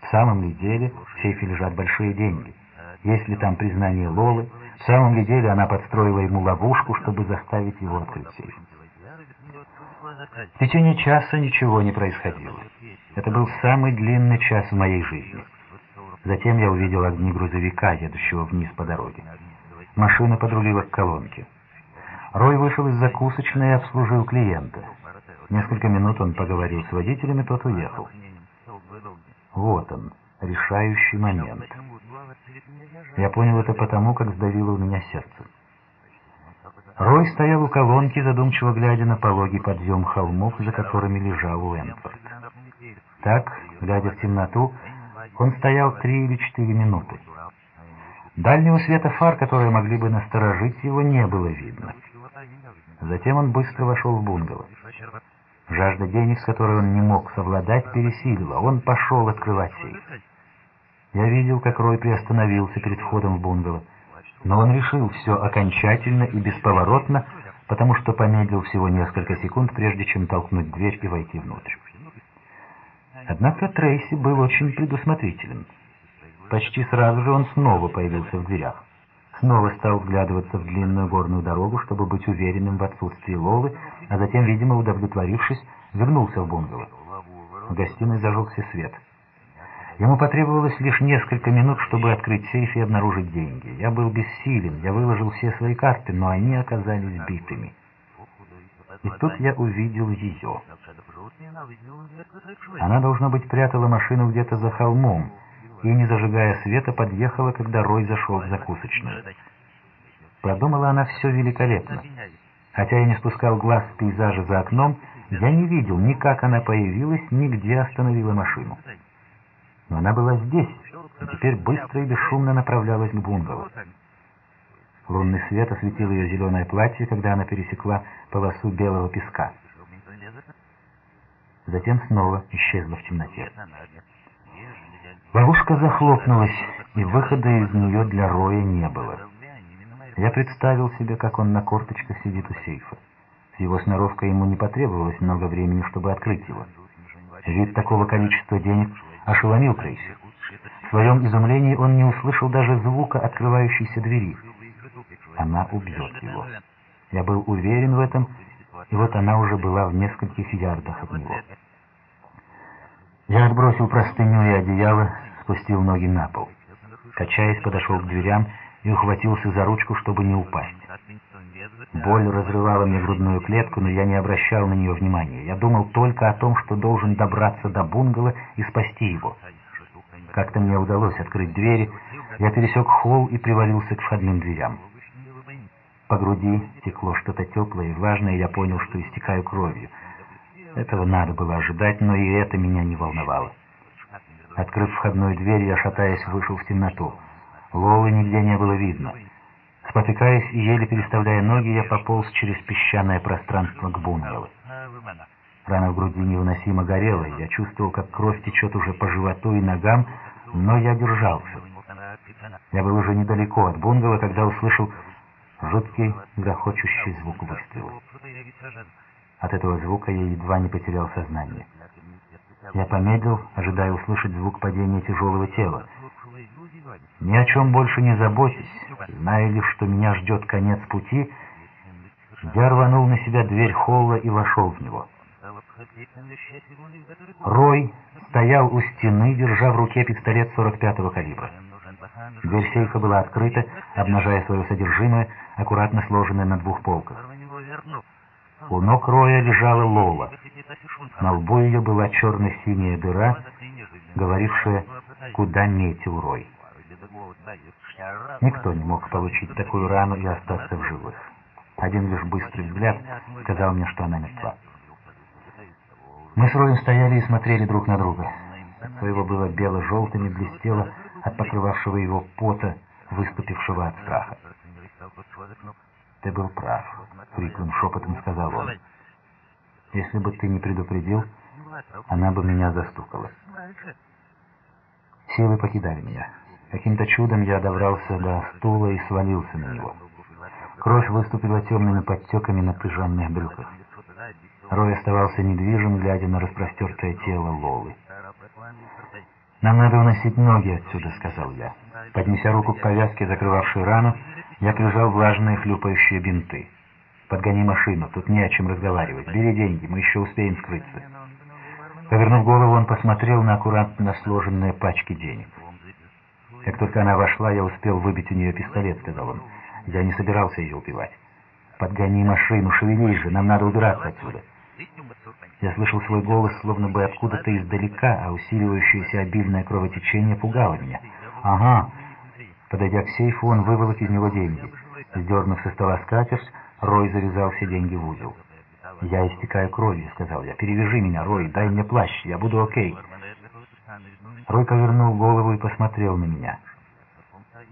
В самом ли деле в сейфе лежат большие деньги? Есть ли там признание Лолы, В самом ли деле она подстроила ему ловушку, чтобы заставить его открыть сейф. В течение часа ничего не происходило. Это был самый длинный час в моей жизни. Затем я увидел огни грузовика, едущего вниз по дороге. Машина подрулила к колонке. Рой вышел из закусочной и обслужил клиента. Несколько минут он поговорил с водителем, и тот уехал. Вот он, решающий момент. Я понял это потому, как сдавило у меня сердце. Рой стоял у колонки, задумчиво глядя на пологий подъем холмов, за которыми лежал Уэнфорд. Так, глядя в темноту, он стоял три или четыре минуты. Дальнего света фар, которые могли бы насторожить его, не было видно. Затем он быстро вошел в бунгало. Жажда денег, с которой он не мог совладать, пересилила. Он пошел открывать сейф. Я видел, как Рой приостановился перед входом в бунгало. Но он решил все окончательно и бесповоротно, потому что помедлил всего несколько секунд, прежде чем толкнуть дверь и войти внутрь. Однако Трейси был очень предусмотрителен. Почти сразу же он снова появился в дверях. Снова стал вглядываться в длинную горную дорогу, чтобы быть уверенным в отсутствии Лолы, а затем, видимо, удовлетворившись, вернулся в бунгало. В гостиной зажегся свет. Ему потребовалось лишь несколько минут, чтобы открыть сейф и обнаружить деньги. Я был бессилен, я выложил все свои карты, но они оказались битыми. И тут я увидел ее. Она, должно быть, прятала машину где-то за холмом, и, не зажигая света, подъехала, когда Рой зашел в закусочную. Продумала она все великолепно. Хотя я не спускал глаз с пейзажа за окном, я не видел ни как она появилась, ни где остановила машину. Но она была здесь, и теперь быстро и бесшумно направлялась к бунгало. Лунный свет осветил ее зеленое платье, когда она пересекла полосу белого песка. Затем снова исчезла в темноте. Ловушка захлопнулась, и выхода из нее для Роя не было. Я представил себе, как он на корточках сидит у сейфа. С его сноровкой ему не потребовалось много времени, чтобы открыть его. Вид такого количества денег ошеломил Трейси. В своем изумлении он не услышал даже звука открывающейся двери. Она убьет его. Я был уверен в этом, и вот она уже была в нескольких ярдах от него. Я отбросил простыню и одеяло, спустил ноги на пол. Качаясь, подошел к дверям и ухватился за ручку, чтобы не упасть. Боль разрывала мне грудную клетку, но я не обращал на нее внимания. Я думал только о том, что должен добраться до бунгало и спасти его. Как-то мне удалось открыть двери, я пересек холл и привалился к входным дверям. По груди текло что-то теплое и влажное, и я понял, что истекаю кровью. Этого надо было ожидать, но и это меня не волновало. Открыв входную дверь, я, шатаясь, вышел в темноту. Лолы нигде не было видно. Спотыкаясь и еле переставляя ноги, я пополз через песчаное пространство к бунгало. Рана в груди невыносимо горела, я чувствовал, как кровь течет уже по животу и ногам, но я держался. Я был уже недалеко от бунгало, когда услышал жуткий, грохочущий звук выстрела. От этого звука я едва не потерял сознание. Я помедлил, ожидая услышать звук падения тяжелого тела. Ни о чем больше не заботясь, зная лишь, что меня ждет конец пути, я рванул на себя дверь холла и вошел в него. Рой стоял у стены, держа в руке пистолет 45-го калибра. Дверь сейфа была открыта, обнажая свое содержимое, аккуратно сложенное на двух полках. У ног Роя лежала Лола. На лбу ее была черно-синяя дыра, говорившая, куда метил Рой. Никто не мог получить такую рану и остаться в живых. Один лишь быстрый взгляд сказал мне, что она мертва. Мы с Роем стояли и смотрели друг на друга. Лицо его было бело-желтым и блестело от покрывавшего его пота, выступившего от страха. «Ты был прав», — хриплым шепотом сказал он. «Если бы ты не предупредил, она бы меня застукала». Силы покидали меня. Каким-то чудом я добрался до стула и свалился на него. Кровь выступила темными подтеками на пижамных брюках. Рой оставался недвижим, глядя на распростертое тело Лолы. «Нам надо уносить ноги отсюда», — сказал я. Поднеся руку к повязке, закрывавшей рану, Я прижал влажные хлюпающие бинты. «Подгони машину, тут не о чем разговаривать. Бери деньги, мы еще успеем скрыться». Повернув голову, он посмотрел на аккуратно сложенные пачки денег. Как только она вошла, я успел выбить у нее пистолет, сказал он. Я не собирался ее убивать. «Подгони машину, шевелись же, нам надо убираться отсюда». Я слышал свой голос, словно бы откуда-то издалека, а усиливающееся обильное кровотечение пугало меня. «Ага». Подойдя к сейфу, он выволок из него деньги. Сдернув со стола скатерть, Рой завязал все деньги в узел. «Я истекаю кровью», — сказал я. «Перевяжи меня, Рой, дай мне плащ, я буду окей». Рой повернул голову и посмотрел на меня.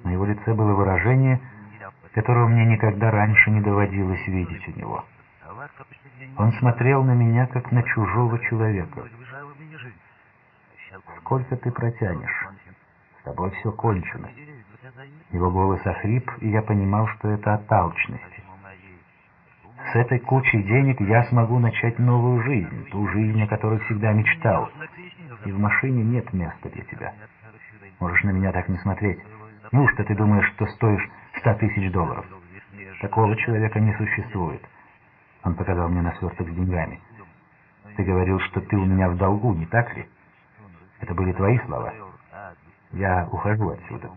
На его лице было выражение, которого мне никогда раньше не доводилось видеть у него. Он смотрел на меня, как на чужого человека. «Сколько ты протянешь? С тобой все кончено». Его голос охрип, и я понимал, что это от. С этой кучей денег я смогу начать новую жизнь, ту жизнь, о которой всегда мечтал. И в машине нет места для тебя. Можешь на меня так не смотреть. Неужто ты думаешь, что стоишь ста тысяч долларов? Такого человека не существует. Он показал мне на сверток с деньгами. Ты говорил, что ты у меня в долгу, не так ли? Это были твои слова. Я ухожу отсюда.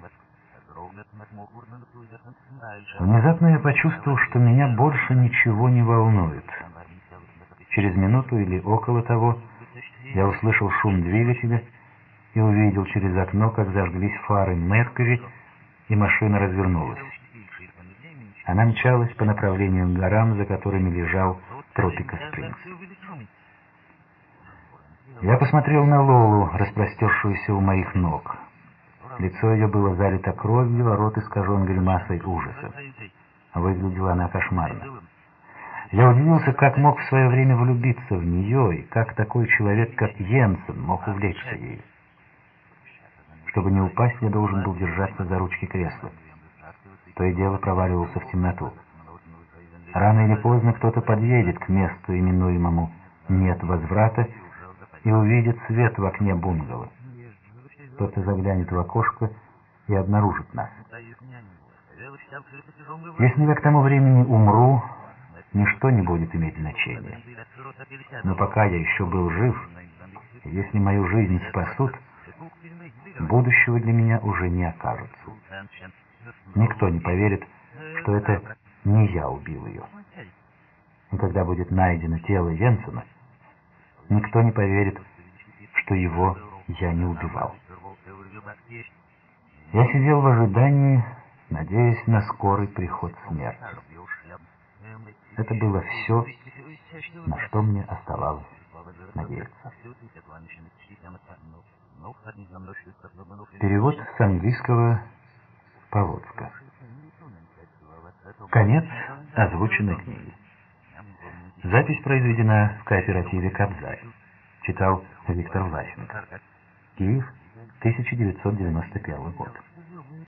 Внезапно я почувствовал, что меня больше ничего не волнует. Через минуту или около того я услышал шум двигателя и увидел через окно, как зажглись фары Меркьюри, и машина развернулась. Она мчалась по направлению к горам, за которыми лежал Тропика Спрингс. Я посмотрел на Лолу, распростершуюся у моих ног. Лицо ее было залито кровью, а рот искажен гримасой ужаса. Выглядела она кошмарно. Я удивился, как мог в свое время влюбиться в нее, и как такой человек, как Йенсен, мог увлечься ею. Чтобы не упасть, я должен был держаться за ручки кресла. То и дело проваливался в темноту. Рано или поздно кто-то подъедет к месту, именуемому «нет возврата», и увидит свет в окне бунгало. Кто-то заглянет в окошко и обнаружит нас. Если я к тому времени умру, ничто не будет иметь значения. Но пока я еще был жив, если мою жизнь спасут, будущего для меня уже не окажется. Никто не поверит, что это не я убил ее. И когда будет найдено тело Йенсена, никто не поверит, что его я не убивал. Я сидел в ожидании, надеясь на скорый приход смерти. Это было все, на что мне оставалось надеяться. Перевод с английского Поводка. Конец озвученной книги. Запись произведена в кооперативе «Кобзарь». Читал Виктор Власенко. Киев, 1991 год.